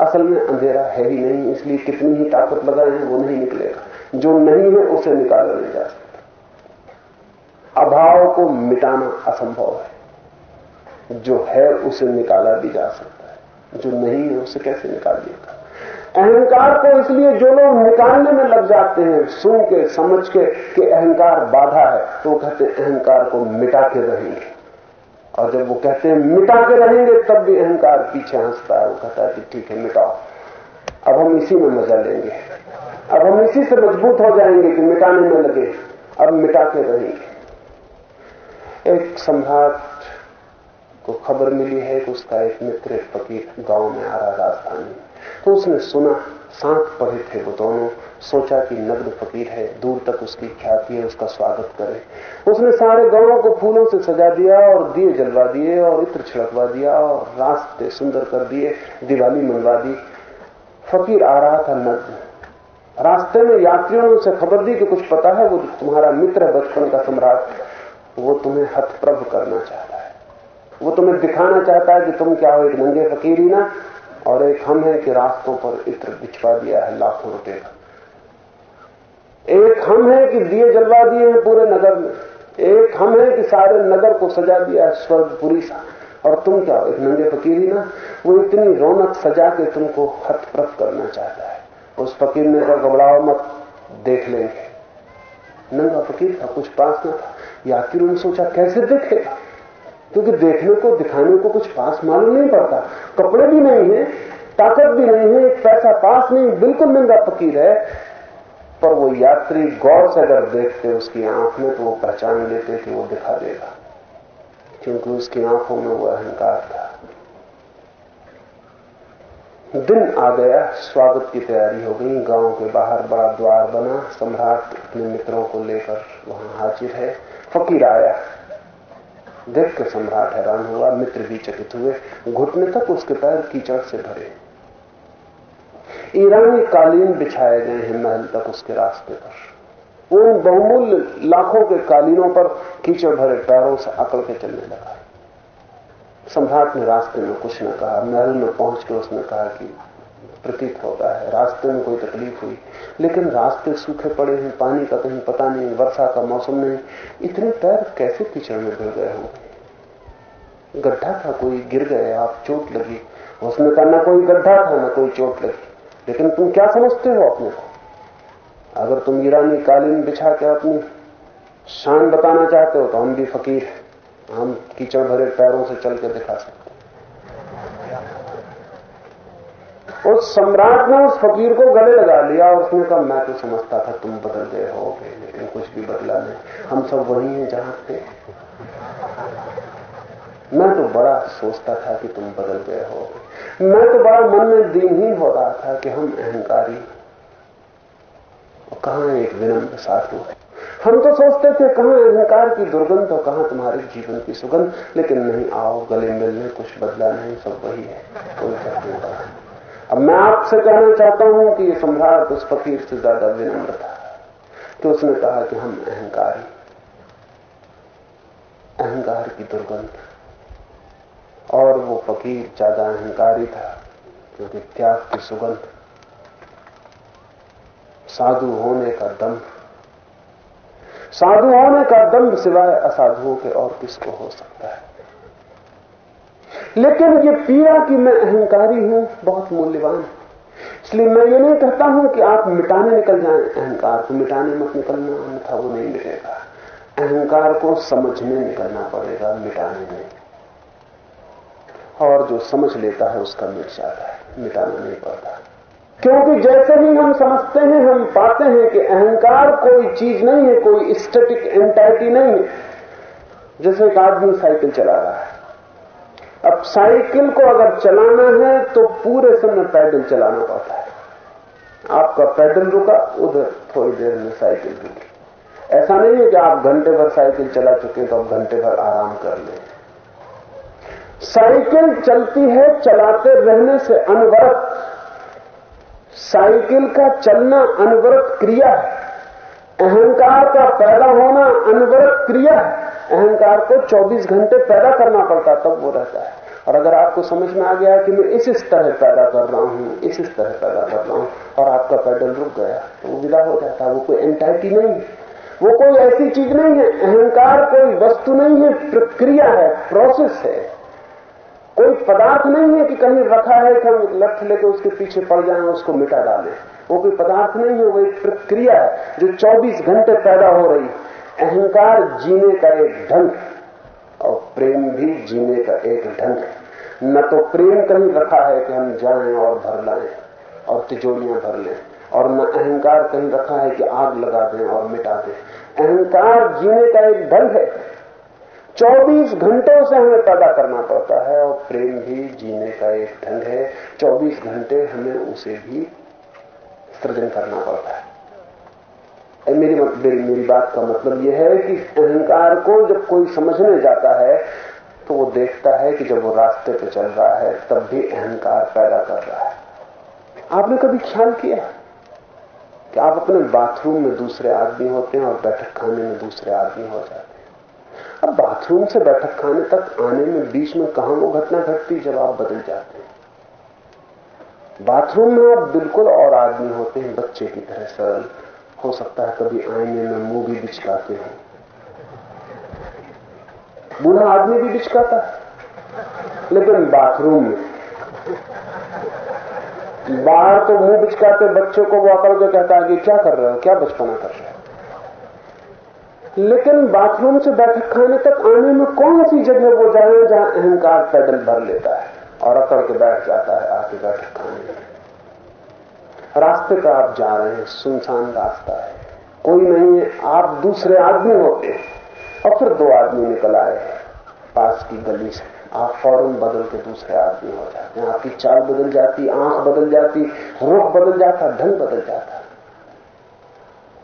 असल में अंधेरा है ही नहीं, इसलिए कितनी ही ताकत लगाए हैं वो नहीं निकलेगा। जो नहीं है, उसे निकाला नहीं जा सकता। अभाव को मिटाना असंभव है। जो है, उसे निकाला भी जा सकता जो नहीं है, उसे कैसे निकाल दिएगा अहंकार को इसलिए जो लोग निकालने में लग जाते हैं सुन के, समझ के कि अहंकार बाधा है तो कहते हैं, अहंकार को मिटा के रहेंगे। और जब वो कहते हैं, मिटा के रहेंगे, तब भी अहंकार पीछे हंसता है। वो कहता है कि ठीक है, मिटाओ। अब हम इसी में मज़ा लेंगे। अब हम इसी से मज़बूत हो जाएँगे कि मिटाने में लगे। अब मिटा के रहेंगे। एक सम्राट को खबर मिली है कि उसका एक मित्र एक फकीर गाँव में आ रहा राजधानी। तो उसने सुना, साथ पढ़े थे वो दोनों। सोचा कि नग्न फकीर है, दूर तक उसकी ख्याति है, उसका स्वागत करे। उसने सारे गाँवों को फूलों से सजा दिया और दिए जलवा दिए और इत्र छिड़कवा दिया और रास्ते सुंदर कर दिए, दिवाली मनवा दी। फकीर आ रहा था नग्न। रास्ते में यात्रियों ने उसे खबर दी कि कुछ पता है, वो तुम्हारा मित्र है बचपन का सम्राट। वो तुम्हें हथप्रभ करना चाहता वो तुम्हें दिखाना चाहता है कि तुम क्या हो, एक नंगे फकीर ही ना, और एक हम है कि रास्तों पर इत्र बिछवा दिया है, लाखों रुपए का। एक हम है कि दिए जलवा दिए हैं पूरे नगर में। एक हम है कि सारे नगर को सजा दिया है स्वर्गपुरी सा। और तुम क्या हो, एक नंगे फकीर ही ना? वो इतनी रौनक सजा के तुमको हतप्रभ करना चाहता है। उस फकीर ने कहा, घबराओ मत, देख लेंगे। नंगा फकीर था, कुछ पास ना था। यात्रियों ने सोचा, कैसे देखेगा? क्योंकि देखने को, दिखाने को कुछ पास मालूम नहीं पड़ता। कपड़े भी नहीं है, ताकत भी नहीं है पैसा पास नहीं, बिल्कुल नंगा फकीर है। पर वो यात्री गौर से अगर देखते उसकी आँख में तो वो पहचान लेते कि वो दिखा देगा। क्योंकि उसकी आँखों में वो अहंकार था। दिन आ गया, स्वागत की तैयारी हो गई, गाँव के बाहर बड़ा द्वार बना, सम्राट अपने मित्रों को लेकर वहाँ हाजिर है। फकीर आया। देख के सम्राट हैरान हुआ, मित्र भी चकित हुए। घुटने तक उसके पैर कीचड़ से भरे। ईरानी कालीन बिछाए गए हैं महल तक उसके रास्ते पर। उन बहुमूल्य लाखों के कालीनों पर कीचड़ भरे पैरों से अकड़ के चलने लगा। सम्राट ने रास्ते में कुछ न कहा, महल में पहुँच के उसने कहा कि प्रतीत होता है। रास्ते में कोई तकलीफ़ हुई। लेकिन रास्ते सूखे पड़े हैं, पानी का कहीं पता नहीं, वर्षा का मौसम नहीं। इतने पैर कैसे कीचड़ में गिर गए होंगे? गड्ढा था, कोई गिर गए, आप चोट लगी। उसने कहा, ना कोई गड्ढा था, ना कोई चोट लगी। लेकिन तुम क्या समझते हो अपने को? अगर तुम ईरानी कालीन बिछा के अपनी शान बताना चाहते हो तो हम भी फकीर हम कीचड़ भरे पैरों से चल के दिखा सकते उस सम्राट ने उस फकीर को गले लगा लिया और उसने कहा, मैं तो समझता था तुम बदल गए होगे, लेकिन कुछ भी बदला नहीं। हम सब वही हैं जहाँ थे मैं तो बड़ा सोचता था कि तुम बदल गए हो मैं तो बड़ा मन में दिन ही हो रहा था कि हम अहंकारी कहा एक विनम्र साधु है। हम तो सोचते थे, कहाँ अहंकार की दुर्गंध और कहाँ तुम्हारे जीवन की सुगंध। लेकिन नहीं आओ, गले मिलने, कुछ बदला नहीं, सब वही है। कोई फ़र्क नहीं पड़ा अब मैं आपसे कहना चाहता हूँ कि ये सम्राट उस फकीर से ज़्यादा विनम्र था। तो उसने कहा कि हम अहंकार अहंकार की दुर्गंध। और वो फकीर ज़्यादा अहंकारी था, क्योंकि त्याग की सुगंध, साधु होने का दम साधु होने का दम सिवाय असाधुओं के और किसको हो सकता है? लेकिन ये पीड़ा की मैं अहंकारी हूँ, बहुत मूल्यवान। है इसलिए मैं ये नहीं कहता हूँ कि आप मिटाने निकल जाएँ। अहंकार को मिटाने मत निकलना, अन्यथा वो नहीं मिटेगा। अहंकार को समझने निकलना पड़ेगा, मिटाने नहीं और जो समझ लेता है, उसका मिट जाता है। मिटाना नहीं पड़ता। क्योंकि जैसे ही हम समझते हैं, हम पाते हैं कि अहंकार कोई चीज़ नहीं है, कोई स्टेटिक एंटाइटी नहीं है। जैसे एक आदमी साइकिल चला रहा है। अब साइकिल को अगर चलाना है तो पूरे समय पैदल चलाना पड़ता है। आपका पैदल रुका, उधर थोड़ी देर में साइकिल रुकी। ऐसा नहीं है कि आप घंटे भर साइकिल चला चुके हैं तो आप घंटे भर आराम कर लें। साइकिल चलती है चलाते रहने से अनवरत। साइकिल का चलना अनवरत क्रिया है। अहंकार का पैदा होना अनवरत क्रिया है। अहंकार को 24 घंटे पैदा करना पड़ता तब वो रहता है। और अगर आपको समझ में आ गया कि मैं इस इस तरह पैदा कर रहा हूँ, इस इस तरह पैदा कर रहा हूँ, और आपका पैडल रुक गया तो वो विदा हो जाता है, वो कोई एंटाइटी नहीं है। वो कोई ऐसी चीज़ नहीं है, अहंकार कोई वस्तु नहीं है, प्रक्रिया है प्रोसेस है। कोई पदार्थ नहीं है कि कहीं रखा है, कि हम लठ लेकर उसके पीछे पड़ जाए, उसको मिटा डालें। वो कोई पदार्थ नहीं है, वो एक प्रक्रिया है, जो 24 घंटे पैदा हो रही अहंकार जीने का एक ढंग और प्रेम भी जीने का एक ढंग है। न तो प्रेम कहीं रखा है कि हम जाएँ और भर लाएँ, और तिजोरियाँ भर लें, और न अहंकार कहीं रखा है कि आग लगा दें और मिटा दें। अहंकार जीने का एक ढंग है। 24 घंटों से हमें पैदा करना पड़ता है, और प्रेम भी जीने का एक ढंग है। 24 घंटे हमें उसे भी सृजन करना पड़ता है। मेरी मेरी, मेरी बात का मतलब यह है कि अहंकार को जब कोई समझने जाता है तो वो देखता है कि जब वो रास्ते पे चल रहा है तब भी अहंकार पैदा कर रहा है। आपने कभी ख्याल किया कि आप अपने बाथरूम में दूसरे आदमी होते हैं और बैठक खाने में दूसरे आदमी हो जाते हैं? अब बाथरूम से बैठक खाने तक आने में बीच में कहा वो घटना घटती जब आप बदल जाते हैं? बाथरूम में आप बिल्कुल और आदमी होते हैं बच्चे की तरह सरल। हो सकता है कभी आईने में मुँह भी बिचकाते हो। बूढ़ा आदमी भी बिचकाता है। लेकिन बाथरूम में, बाहर तो मुँह बिचकाते बच्चों को वो अकड़ के कहता है कि क्या कर रहे हो, क्या बचपना कर रहे हो? लेकिन बाथरूम से बैठक खाने तक आने में कौन सी जगह वो जाए जहाँ अहंकार पैदल भर लेता है और अकड़ के बैठ जाता है आके बैठक खाने में? रास्ते पर आप जा रहे हैं, सुनसान रास्ता है। कोई नहीं है, आप दूसरे आदमी होते हैं। और फिर दो आदमी निकल आए पास की गली से। आप फ़ौरन बदल के दूसरे आदमी हो जाते हैं। आपकी चाल बदल जाती, आँख बदल जाती रुख बदल जाता ढंग बदल जाता।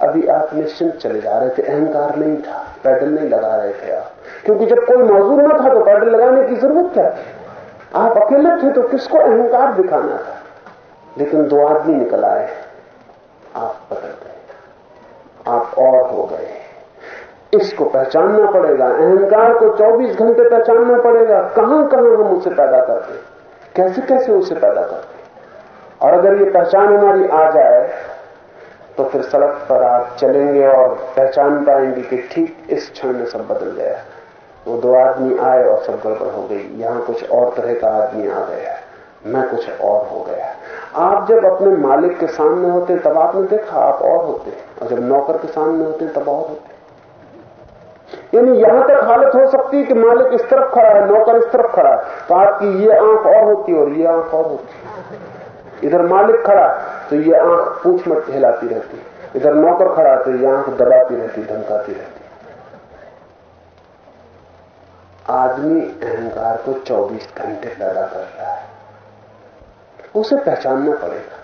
अभी आप निश्चिंत चले जा रहे थे। अहंकार नहीं था। पैदल नहीं लगा रहे थे आप। क्योंकि जब कोई मौजूद न था तो पैदल लगाने की ज़रूरत क्या आप अकेले थे तो किसको अहंकार दिखाना था? लेकिन दो आदमी निकल आए। आप बदल गए। आप और हो गए। इसको पहचानना पड़ेगा। अहंकार को 24 घंटे पहचानना पड़ेगा। कहाँ कहाँ हम उसे पैदा करते कैसे कैसे उसे पैदा करते और अगर ये पहचान हमारी आ जाए तो फिर सड़क पर आप चलेंगे और पहचान पाएँगे कि ठीक इस क्षण में सब बदल गया। वो दो आदमी आए और सब गड़बड़ हो गई। यहाँ कुछ और तरह का आदमी आ गया। मैं कुछ और हो गया। आप जब अपने मालिक के सामने होते, तब आपने देखा आप और होते और जब नौकर के सामने होते, तब और होते यानी यहाँ तक हालत हो सकती है कि मालिक इस तरफ़ खड़ा है, नौकर इस तरफ़ खड़ा है। तो आपकी ये आँख और होती और ये आँख और होती इधर मालिक खड़ा तो ये आँख पूछ मत हिलाती रहती इधर नौकर खड़ा तो ये आँख दबाती रहती धमकाती रहती आदमी अहंकार को 24 घंटे पैदा कर रहा है। उसे पहचानना पड़ेगा।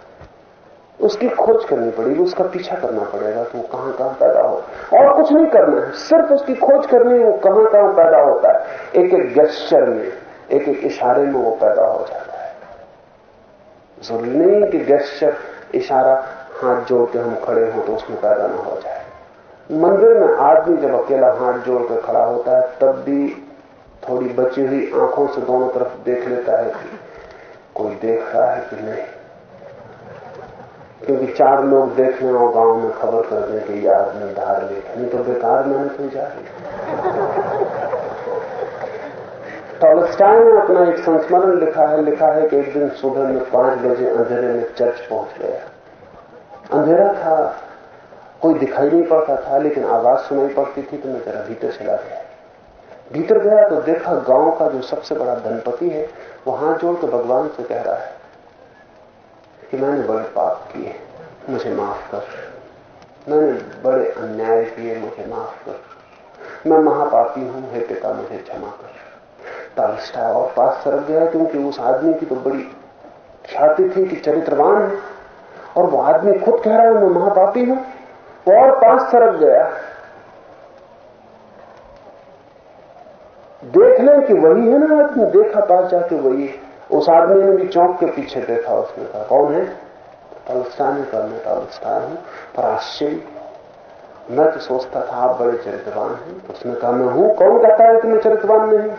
उसकी खोज करनी पड़ेगी, उसका पीछा करना पड़ेगा कि वो कहाँ कहाँ पैदा हो। और कुछ नहीं करना है, सिर्फ़ उसकी खोज करनी है, वो कहाँ कहाँ पैदा होता है। एक एक गेस्चर में एक एक इशारे में वो पैदा हो जाता है। ज़रूरी नहीं कि गेस्चर इशारा, हाथ जोड़ के हम खड़े हो तो उसमें पैदा ना हो जाए। मंदिर में आदमी जब अकेला हाथ जोड़ कर खड़ा होता है, तब भी थोड़ी बची हुई आँखों से दोनों तरफ़ देख लेता है कोई देख रहा है कि नहीं? क्योंकि चार लोग देखने और गाँव में खबर कर दें कि ये आदमी धार नहीं तो बेकार मेहनत हो जा रही टॉलस्टाइन ने अपना एक संस्मरण लिखा है लिखा है कि एक दिन सुबह में पाँच बजे अंधेरे में चर्च पहुँच गया। अंधेरा था, कोई दिखाई नहीं पड़ता था, लेकिन आवाज़ सुनाई पड़ती थी तो मैं जरा भीतर चला गया। भीतर गया तो देखा गाँव का जो सबसे बड़ा धनपति है वो हाथ जोड़ के भगवान से कह रहा है कि मैंने बड़े पाप किए, मुझे माफ़ कर। मैंने बड़े अन्याय किए, मुझे माफ़ कर। मैं महापापी हूँ, हे पिता, मुझे क्षमा कर। तालस्टा और पास सरक गया, क्योंकि उस आदमी की तो बड़ी ख्याति थी कि चरित्रवान है। और वो आदमी खुद कह रहा है, मैं महापापी हूँ। और पास सरक गया। देख लें कि वही है ना आदमी। देखा पास जाके वही उस आदमी ने भी चौंक के पीछे देखा उसने कहा, कौन है? तलस्टानी का मैं तलस्टान हूँ, पर आश्चर्य। मैं तो सोचता था, आप बड़े चरित्रवान हैं। उसने कहा, मैं हूँ? कौन कहता है कि मैं चरित्रवान नहीं?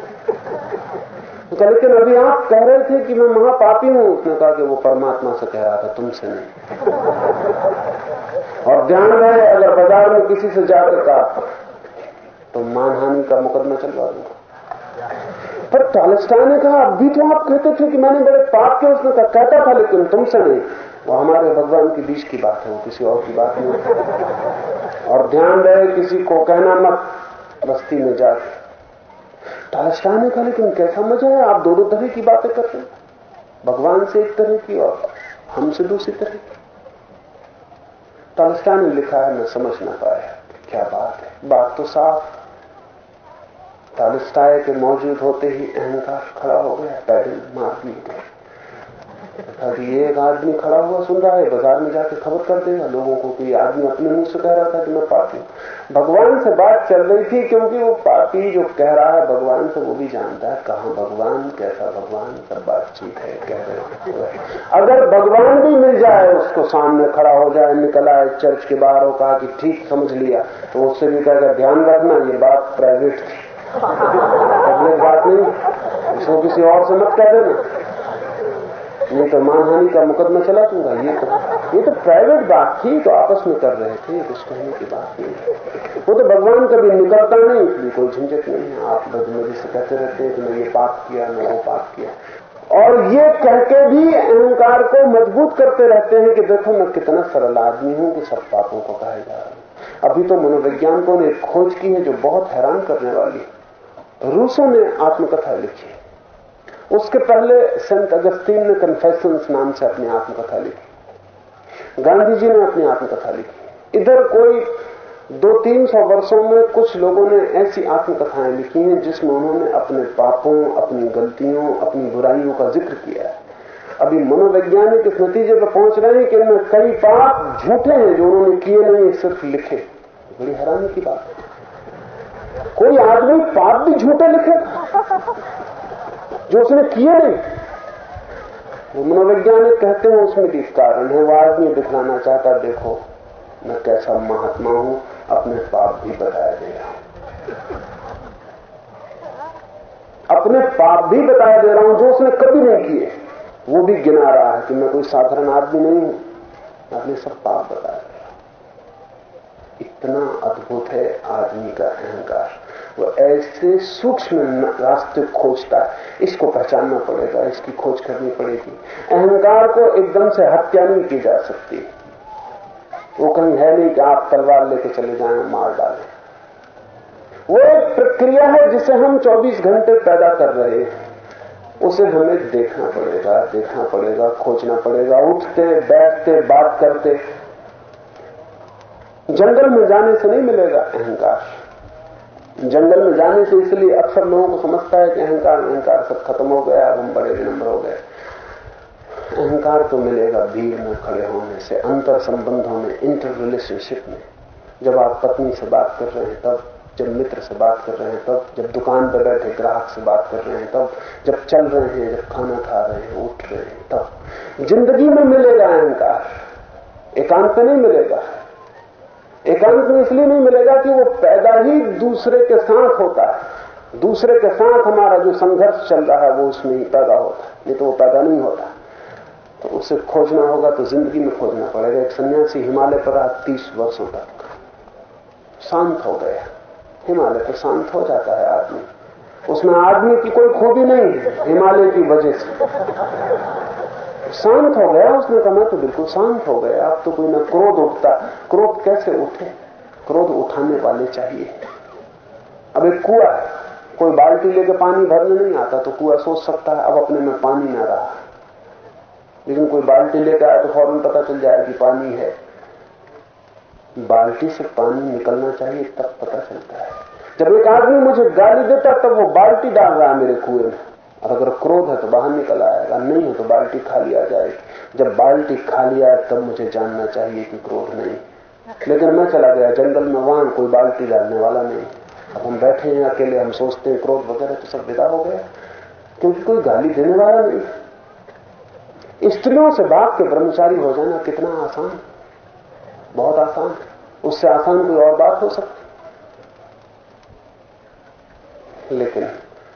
तो कहा, लेकिन अभी आप कह रहे थे कि मैं महापापी हूँ। उसने कहा कि वो परमात्मा से कह रहा था, तुमसे नहीं। और ध्यान रहे, अगर बाज़ार में किसी से जाकर कहा तो मानहानि का मुकदमा चलवा दूँगा। पर टालिस्टान ने कहा, अब भी तो आप कहते थे कि मैंने बड़े पाप किया, उसने कहा, कहता था, लेकिन तुमसे नहीं। वो हमारे भगवान के बीच की बात है, वो किसी और की बात नहीं और ध्यान रहे, किसी को कहना मत बस्ती में जाके टालिस्टान ने कहा, लेकिन कैसा मज़ा है, आप दो दो तरह की बातें करते हैं। भगवान से एक तरह की और हमसे दूसरी तरह की। टालिस्टान ने लिखा है, मैं समझ ना पाया क्या बात है। बात तो साफ़ तालिस्ताय के मौजूद होते ही अहंकार खड़ा हो गया पैदल मार दिए अभी एक आदमी खड़ा हुआ सुन रहा है, बाज़ार में जाके खबर कर देगा लोगों को कि आदमी अपने मुँह से कह रहा था कि मैं पापी भगवान से बात चल रही थी क्योंकि वो पापी जो कह रहा है, भगवान से वो भी जानता है कहा भगवान, कैसा भगवान सब बातचीत है, कह रहे अगर भगवान भी मिल जाए, उसको सामने खड़ा हो जाए, निकल आए चर्च के बाहर हो कहा कि ठीक, समझ लिया। तो उससे भी कहकर ध्यान रखना, ये बात प्राइवेट थी। पब्लिक बात नहीं इसको किसी और से मत कह देना। नहीं तो मानहानि का मुकदमा चला दूँगा, ये तो ये तो प्राइवेट बात थी तो आपस में कर रहे थे, कुछ कहने की बात नहीं। वो तो भगवान कभी निकलता नहीं, इसलिए कोई झंझट नहीं है। आप बदमजी से कहते रहते हैं कि मैं ये पाप किया, मैं वो पाप किया। और ये कह भी अहंकार को मज़बूत करते रहते हैं कि देखो मैं कितना सरल आदमी हूँ कि सब पापों को कहा जा रहा अभी तो मनोवैज्ञानिकों ने खोज की है जो बहुत हैरान करने वाली रूसों ने आत्मकथा लिखी उसके पहले संत अगस्तीन ने कन्फेशन नाम से अपनी आत्मकथा लिखी। गांधी जी ने अपनी आत्मकथा लिखी। इधर कोई दो तीन सौ वर्षों में कुछ लोगों ने ऐसी आत्मकथाएँ लिखी हैं जिसमें उन्होंने अपने पापों, अपनी गलतियों, अपनी बुराइयों का ज़िक्र किया है। अभी मनोवैज्ञानिक इस नतीजे पर पहुँच रहे हैं कि इनमें कई पाप झूठे हैं जो उन्होंने किए नहीं, सिर्फ़ लिखे। बड़ी हैरानी की बात है। कोई आदमी पाप भी झूठे लिखे? जो उसने किए नहीं। वो मनोवैज्ञानिक कहते हैं, उसमें भी कारण है, वो आदमी दिखलाना चाहता, देखो, मैं कैसा महात्मा हूँ, अपने पाप भी बताया दे रहा हूँ। अपने पाप भी बताया दे रहा हूँ, जो उसने कभी नहीं किए। वो भी गिना रहा है कि मैं कोई साधारण आदमी नहीं हूँ। अपने सब पाप बताया इतना अद्भुत है आदमी का अहंकार। वो ऐसे सूक्ष्म रास्ते खोजता है। इसको पहचानना पड़ेगा, इसकी खोज करनी पड़ेगी। अहंकार को एकदम से हत्या नहीं की जा सकती। वो कहीं है नहीं कि आप तलवार लेके चले जाएँ मार डालें। वो एक प्रक्रिया है जिसे हम 24 घंटे पैदा कर रहे हैं। उसे हमें देखना पड़ेगा देखना पड़ेगा, खोजना पड़ेगा, उठते, बैठते, बात करते। जंगल में जाने से नहीं मिलेगा अहंकार। जंगल में जाने से इसलिए अक्सर लोगों को समझता है कि अहंकार अहंकार सब खत्म हो गया, अब हम बड़े विनम्र हो गए। अहंकार तो मिलेगा भीड़ में खड़े होने से, अंतर संबंधों में इंटर रिलेशनशिप में। जब आप पत्नी से बात कर रहे हैं, तब जब मित्र से बात कर रहे हैं, तब जब दुकान पर बैठे ग्राहक से बात कर रहे हैं, तब जब चल रहे हैं, जब खाना खा रहे हैं, उठ रहे हैं, तब। ज़िंदगी में मिलेगा अहंकार। एकांत में नहीं मिलेगा। एकांत में इसलिए नहीं मिलेगा कि वो पैदा ही दूसरे के साथ होता है। दूसरे के साथ हमारा जो संघर्ष चल रहा है, वो उसमें ही पैदा होता है। नहीं तो वो पैदा नहीं होता। तो उसे खोजना होगा तो ज़िंदगी में खोजना पड़ेगा। एक सन्यासी हिमालय पर रहा तीस वर्षों तक शांत हो गया हिमालय पर शांत हो जाता है आदमी। उसमें आदमी की कोई खूबी नहीं है, हिमालय की वजह से। शांत हो गया। उसने कहा, मैं तो बिल्कुल शांत हो गया। अब तो कोई ना क्रोध उठता। क्रोध कैसे उठे? क्रोध उठाने वाले चाहिए। अब एक कुआ है। कोई बाल्टी लेके पानी भरने नहीं आता तो कुआ सोच सकता है, अब अपने में पानी ना रहा। लेकिन कोई बाल्टी लेकर आया तो फ़ौरन पता चल जाए कि पानी है। बाल्टी से पानी निकलना चाहिए, तब पता चलता है। जब एक आदमी मुझे गाली देता, तब वो बाल्टी डाल रहा है मेरे कुएँ में। और अगर क्रोध है तो बाहर निकल आएगा, नहीं है तो बाल्टी खाली आ जाएगी। जब बाल्टी खाली आए, तब मुझे जानना चाहिए कि क्रोध नहीं। लेकिन मैं चला गया, जंगल में वहाँ कोई बाल्टी डालने वाला नहीं। अब हम बैठे हैं, अकेले हम सोचते हैं क्रोध वगैरह तो सब विदा हो गया। क्योंकि कोई गाली देने वाला नहीं। स्त्रियों से भाग के ब्रह्मचारी हो जाना कितना आसान। बहुत आसान। उससे आसान कोई और बात हो सकती। लेकिन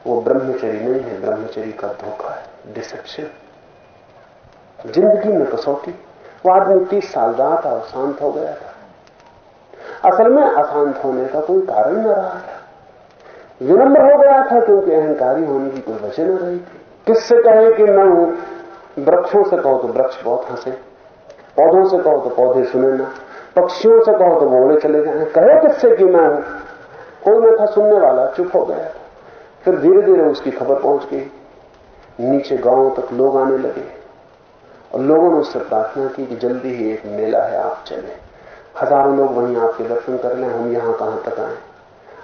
वो ब्रह्मचरी नहीं है, ब्रह्मचरी का धोखा है डिसेप्शन ज़िंदगी में कसौटी। वो आदमी तीस साल रहा था और शांत हो गया था। असल में अशांत होने का कोई कारण न रहा था। विनम्र हो गया था क्योंकि अहंकारी होने की कोई वजह न रही थी। किससे कहे कि मैं हूँ? वृक्षों से कहो तो वृक्ष बहुत हंसे। पौधों से कहो तो पौधे सुने ना। पक्षियों से कहो तो उड़े चले जाए। कहे किससे कि मैं हूँ? कोई न था सुनने वाला, चुप हो गया फिर धीरे धीरे उसकी खबर पहुँच गई। नीचे गाँव तक लोग आने लगे और लोगों ने उससे प्रार्थना की कि जल्दी ही एक मेला है, आप चले। हज़ारों लोग वहीं आपके दर्शन कर लें, हम यहाँ कहाँ तक आए?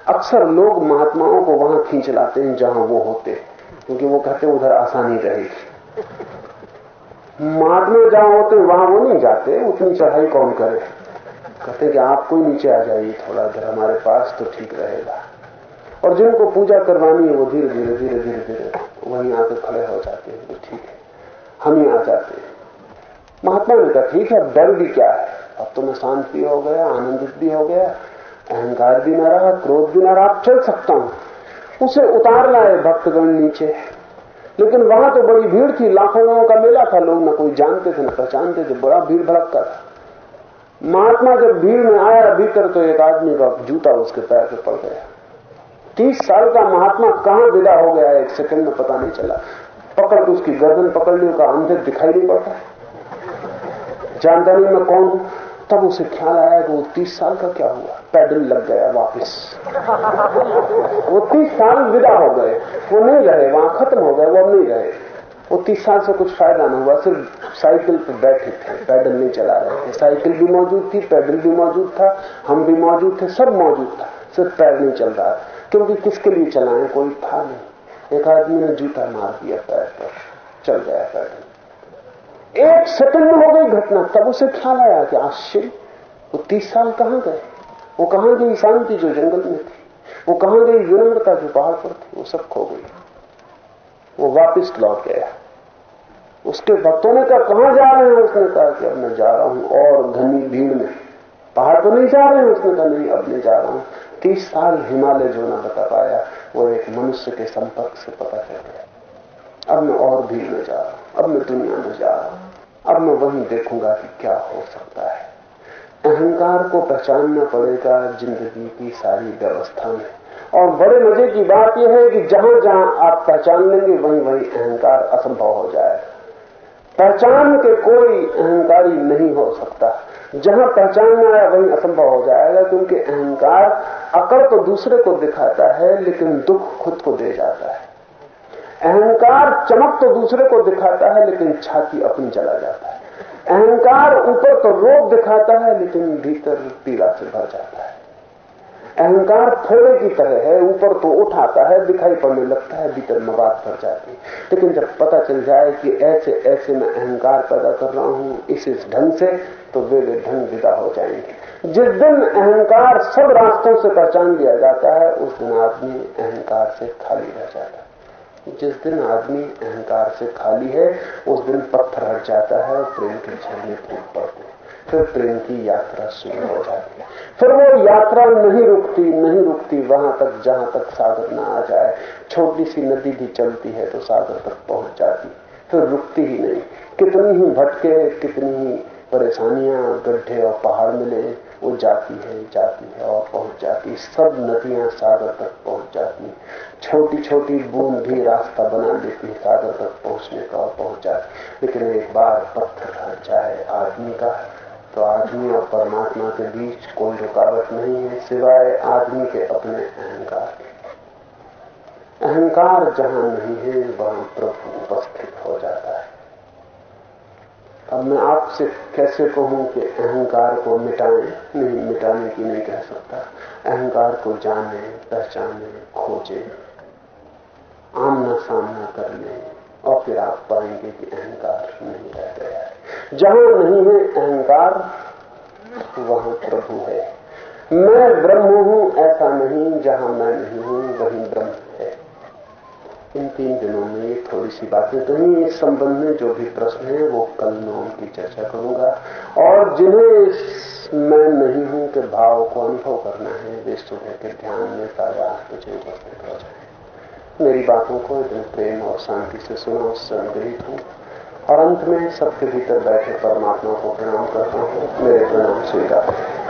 अक्सर लोग महात्माओं को वहाँ खींच लाते हैं जहाँ वो होते क्योंकि वो कहते हैं, उधर आसानी रहेगी। महात्मा जहाँ होते वहाँ वो नहीं जाते, उतनी चढ़ाई कौन करे? कहते कि आप कोई नीचे आ जाइए, थोड़ा देर हमारे पास तो ठीक रहेगा। और जिनको पूजा करवानी है, वो धीरे धीरे धीरे धीरे धीरे वहीं आकर खड़े हो जाते हैं। ठीक है। हम ही आ जाते हैं। महात्मा ने कहा, ठीक है, डर भी क्या है? अब तो मैं शांत भी हो गया, आनंदित भी हो गया, अहंकार भी ना रहा, क्रोध भी ना रहा चल सकता हूँ। उसे उतार लाए भक्तगण नीचे। लेकिन वहाँ तो बड़ी भीड़ थी, लाखों लोगों का मेला था, लोग न कोई जानते थे, न पहचानते थे, बड़ा भीड़ भड़कता था। महात्मा जब भीड़ में आया, भीतर तो एक आदमी का जूता उसके पैर पे पड़ गया। तीस साल का महात्मा कहाँ विदा हो गया एक सेकंड में पता नहीं चला। पकड़ के उसकी गर्दन पकड़ ली का अंधेर दिखाई नहीं पड़ता। जानता नहीं मैं कौन तब उसे ख्याल आया कि वो तीस साल का क्या हुआ? पैडल लग गया वापस। वो तीस साल विदा हो गए। वो नहीं रहे, वहाँ खत्म हो गए, वो अब नहीं रहे। वो तीस साल से कुछ फ़ायदा नहीं हुआ, सिर्फ़ साइकिल पर बैठे थे, पैडल नहीं चला रहे थे। साइकिल भी मौजूद थी, पैडल भी मौजूद था, हम भी मौजूद थे, सब मौजूद था, सिर्फ़ पैर नहीं चल रहा। क्योंकि किसके लिए चलाएँ? कोई था नहीं। एक आदमी ने जूता मार दिया पैर पर, चल गया पैडल एक सेकंड में हो गई घटना, तब उसे ख्याल आया कि आश्चर्य, वो तीस साल कहाँ गए? वो कहाँ गई शांति जो जंगल में थी? वो कहाँ गई विनम्रता जो पहाड़ पर थी? वो सब खो गई। वो वापस लौट गया। उसके भक्तों ने कहा, कहाँ जा रहे हैं? उसने कहा कि, अब मैं जा रहा हूँ और घनी भीड़ में। पहाड़ तो नहीं जा रहे हैं? उसने कहा, नहीं, अब नहीं जा रहा हूँ। तीस साल हिमालय जो ना बता पाया, वो एक मनुष्य के संपर्क से पता चल गया। अब मैं और भीड़ में जा रहा अब मैं दुनिया में जा रहा अब मैं वहीं देखूँगा कि क्या हो सकता है। अहंकार को पहचानना पड़ेगा ज़िंदगी की सारी व्यवस्था में। और बड़े मज़े की बात यह है कि जहाँ जहाँ आप पहचान लेंगे, वहीं वहीं अहंकार असंभव हो जाएगा। पहचान के कोई अहंकारी नहीं हो सकता। जहाँ पहचान में आया वहीं असंभव हो जाएगा क्योंकि अहंकार अकड़ तो दूसरे को दिखाता है, लेकिन दुख खुद को दे जाता है। अहंकार चमक तो दूसरे को दिखाता है, लेकिन छाती अपनी चला जाता है। अहंकार ऊपर तो रोग दिखाता है, लेकिन भीतर पीड़ा से भर जाता है। अहंकार थोड़े की तरह है, ऊपर तो उठाता है, दिखाई पड़ने लगता है, भीतर मवाद भर जाती है। लेकिन जब पता चल जाए कि ऐसे ऐसे मैं अहंकार पैदा कर रहा हूँ, इस इस ढंग से तो वे वे ढंग विदा हो जाएँगे। जिस दिन अहंकार सब रास्तों से पहचान लिया जाता है, उस दिन आदमी अहंकार से खाली रह जाता है। जिस दिन आदमी अहंकार से खाली है, उस दिन पत्थर हट जाता है, प्रेम के झरने फूट पड़ते फिर प्रेम की यात्रा शुरू हो जाती है। फिर वो यात्रा नहीं रुकती नहीं रुकती, वहाँ तक, जहाँ तक सागर ना आ जाए। छोटी सी नदी भी चलती है तो सागर तक पहुँच जाती फिर रुकती ही नहीं। कितनी ही भटके, कितनी ही परेशानियाँ, गड्ढे और पहाड़ मिले, वो जाती है जाती है और पहुँच जाती सब नदियाँ सागर तक पहुँच जाती छोटी छोटी बूंद भी रास्ता बना देती सागर तक पहुँचने का और पहुँच जाती लेकिन एक बार पत्थर हट जाए, आदमी का तो आदमी और परमात्मा के बीच कोई रुकावट नहीं है, सिवाय आदमी के अपने अहंकार के। अहंकार जहाँ नहीं है, वहाँ प्रभु उपस्थित हो जाता है। अब मैं आपसे कैसे कहूँ कि अहंकार को मिटाएँ? नहीं, मिटाने की नहीं कह सकता। अहंकार को जाने, पहचाने, खोजे आमना सामना कर ले। और फिर आप पाएँगे कि अहंकार नहीं रह गया है। जहाँ नहीं है अहंकार, वहाँ प्रभु है। मैं ब्रह्म हूँ, ऐसा नहीं, जहाँ मैं नहीं हूँ, वहीं ब्रह्म है। इन तीन दिनों में थोड़ी सी बातें कही इस संबंध में जो भी प्रश्न है, वो कल मैं उनकी चर्चा करूँगा। और जिन्हें मैं नहीं हूँ के भाव को अनुभव करना है, वे सुबह के ध्यान में साढ़े आठ बजे उपस्थित हो जाए मेरी बातों को इतने प्रेम और शांति से सुना उससे अनुग्रहित हूँ और अंत में सबके भीतर बैठे परमात्मा को प्रणाम करता हूँ। मेरे प्रणाम स्वीकार।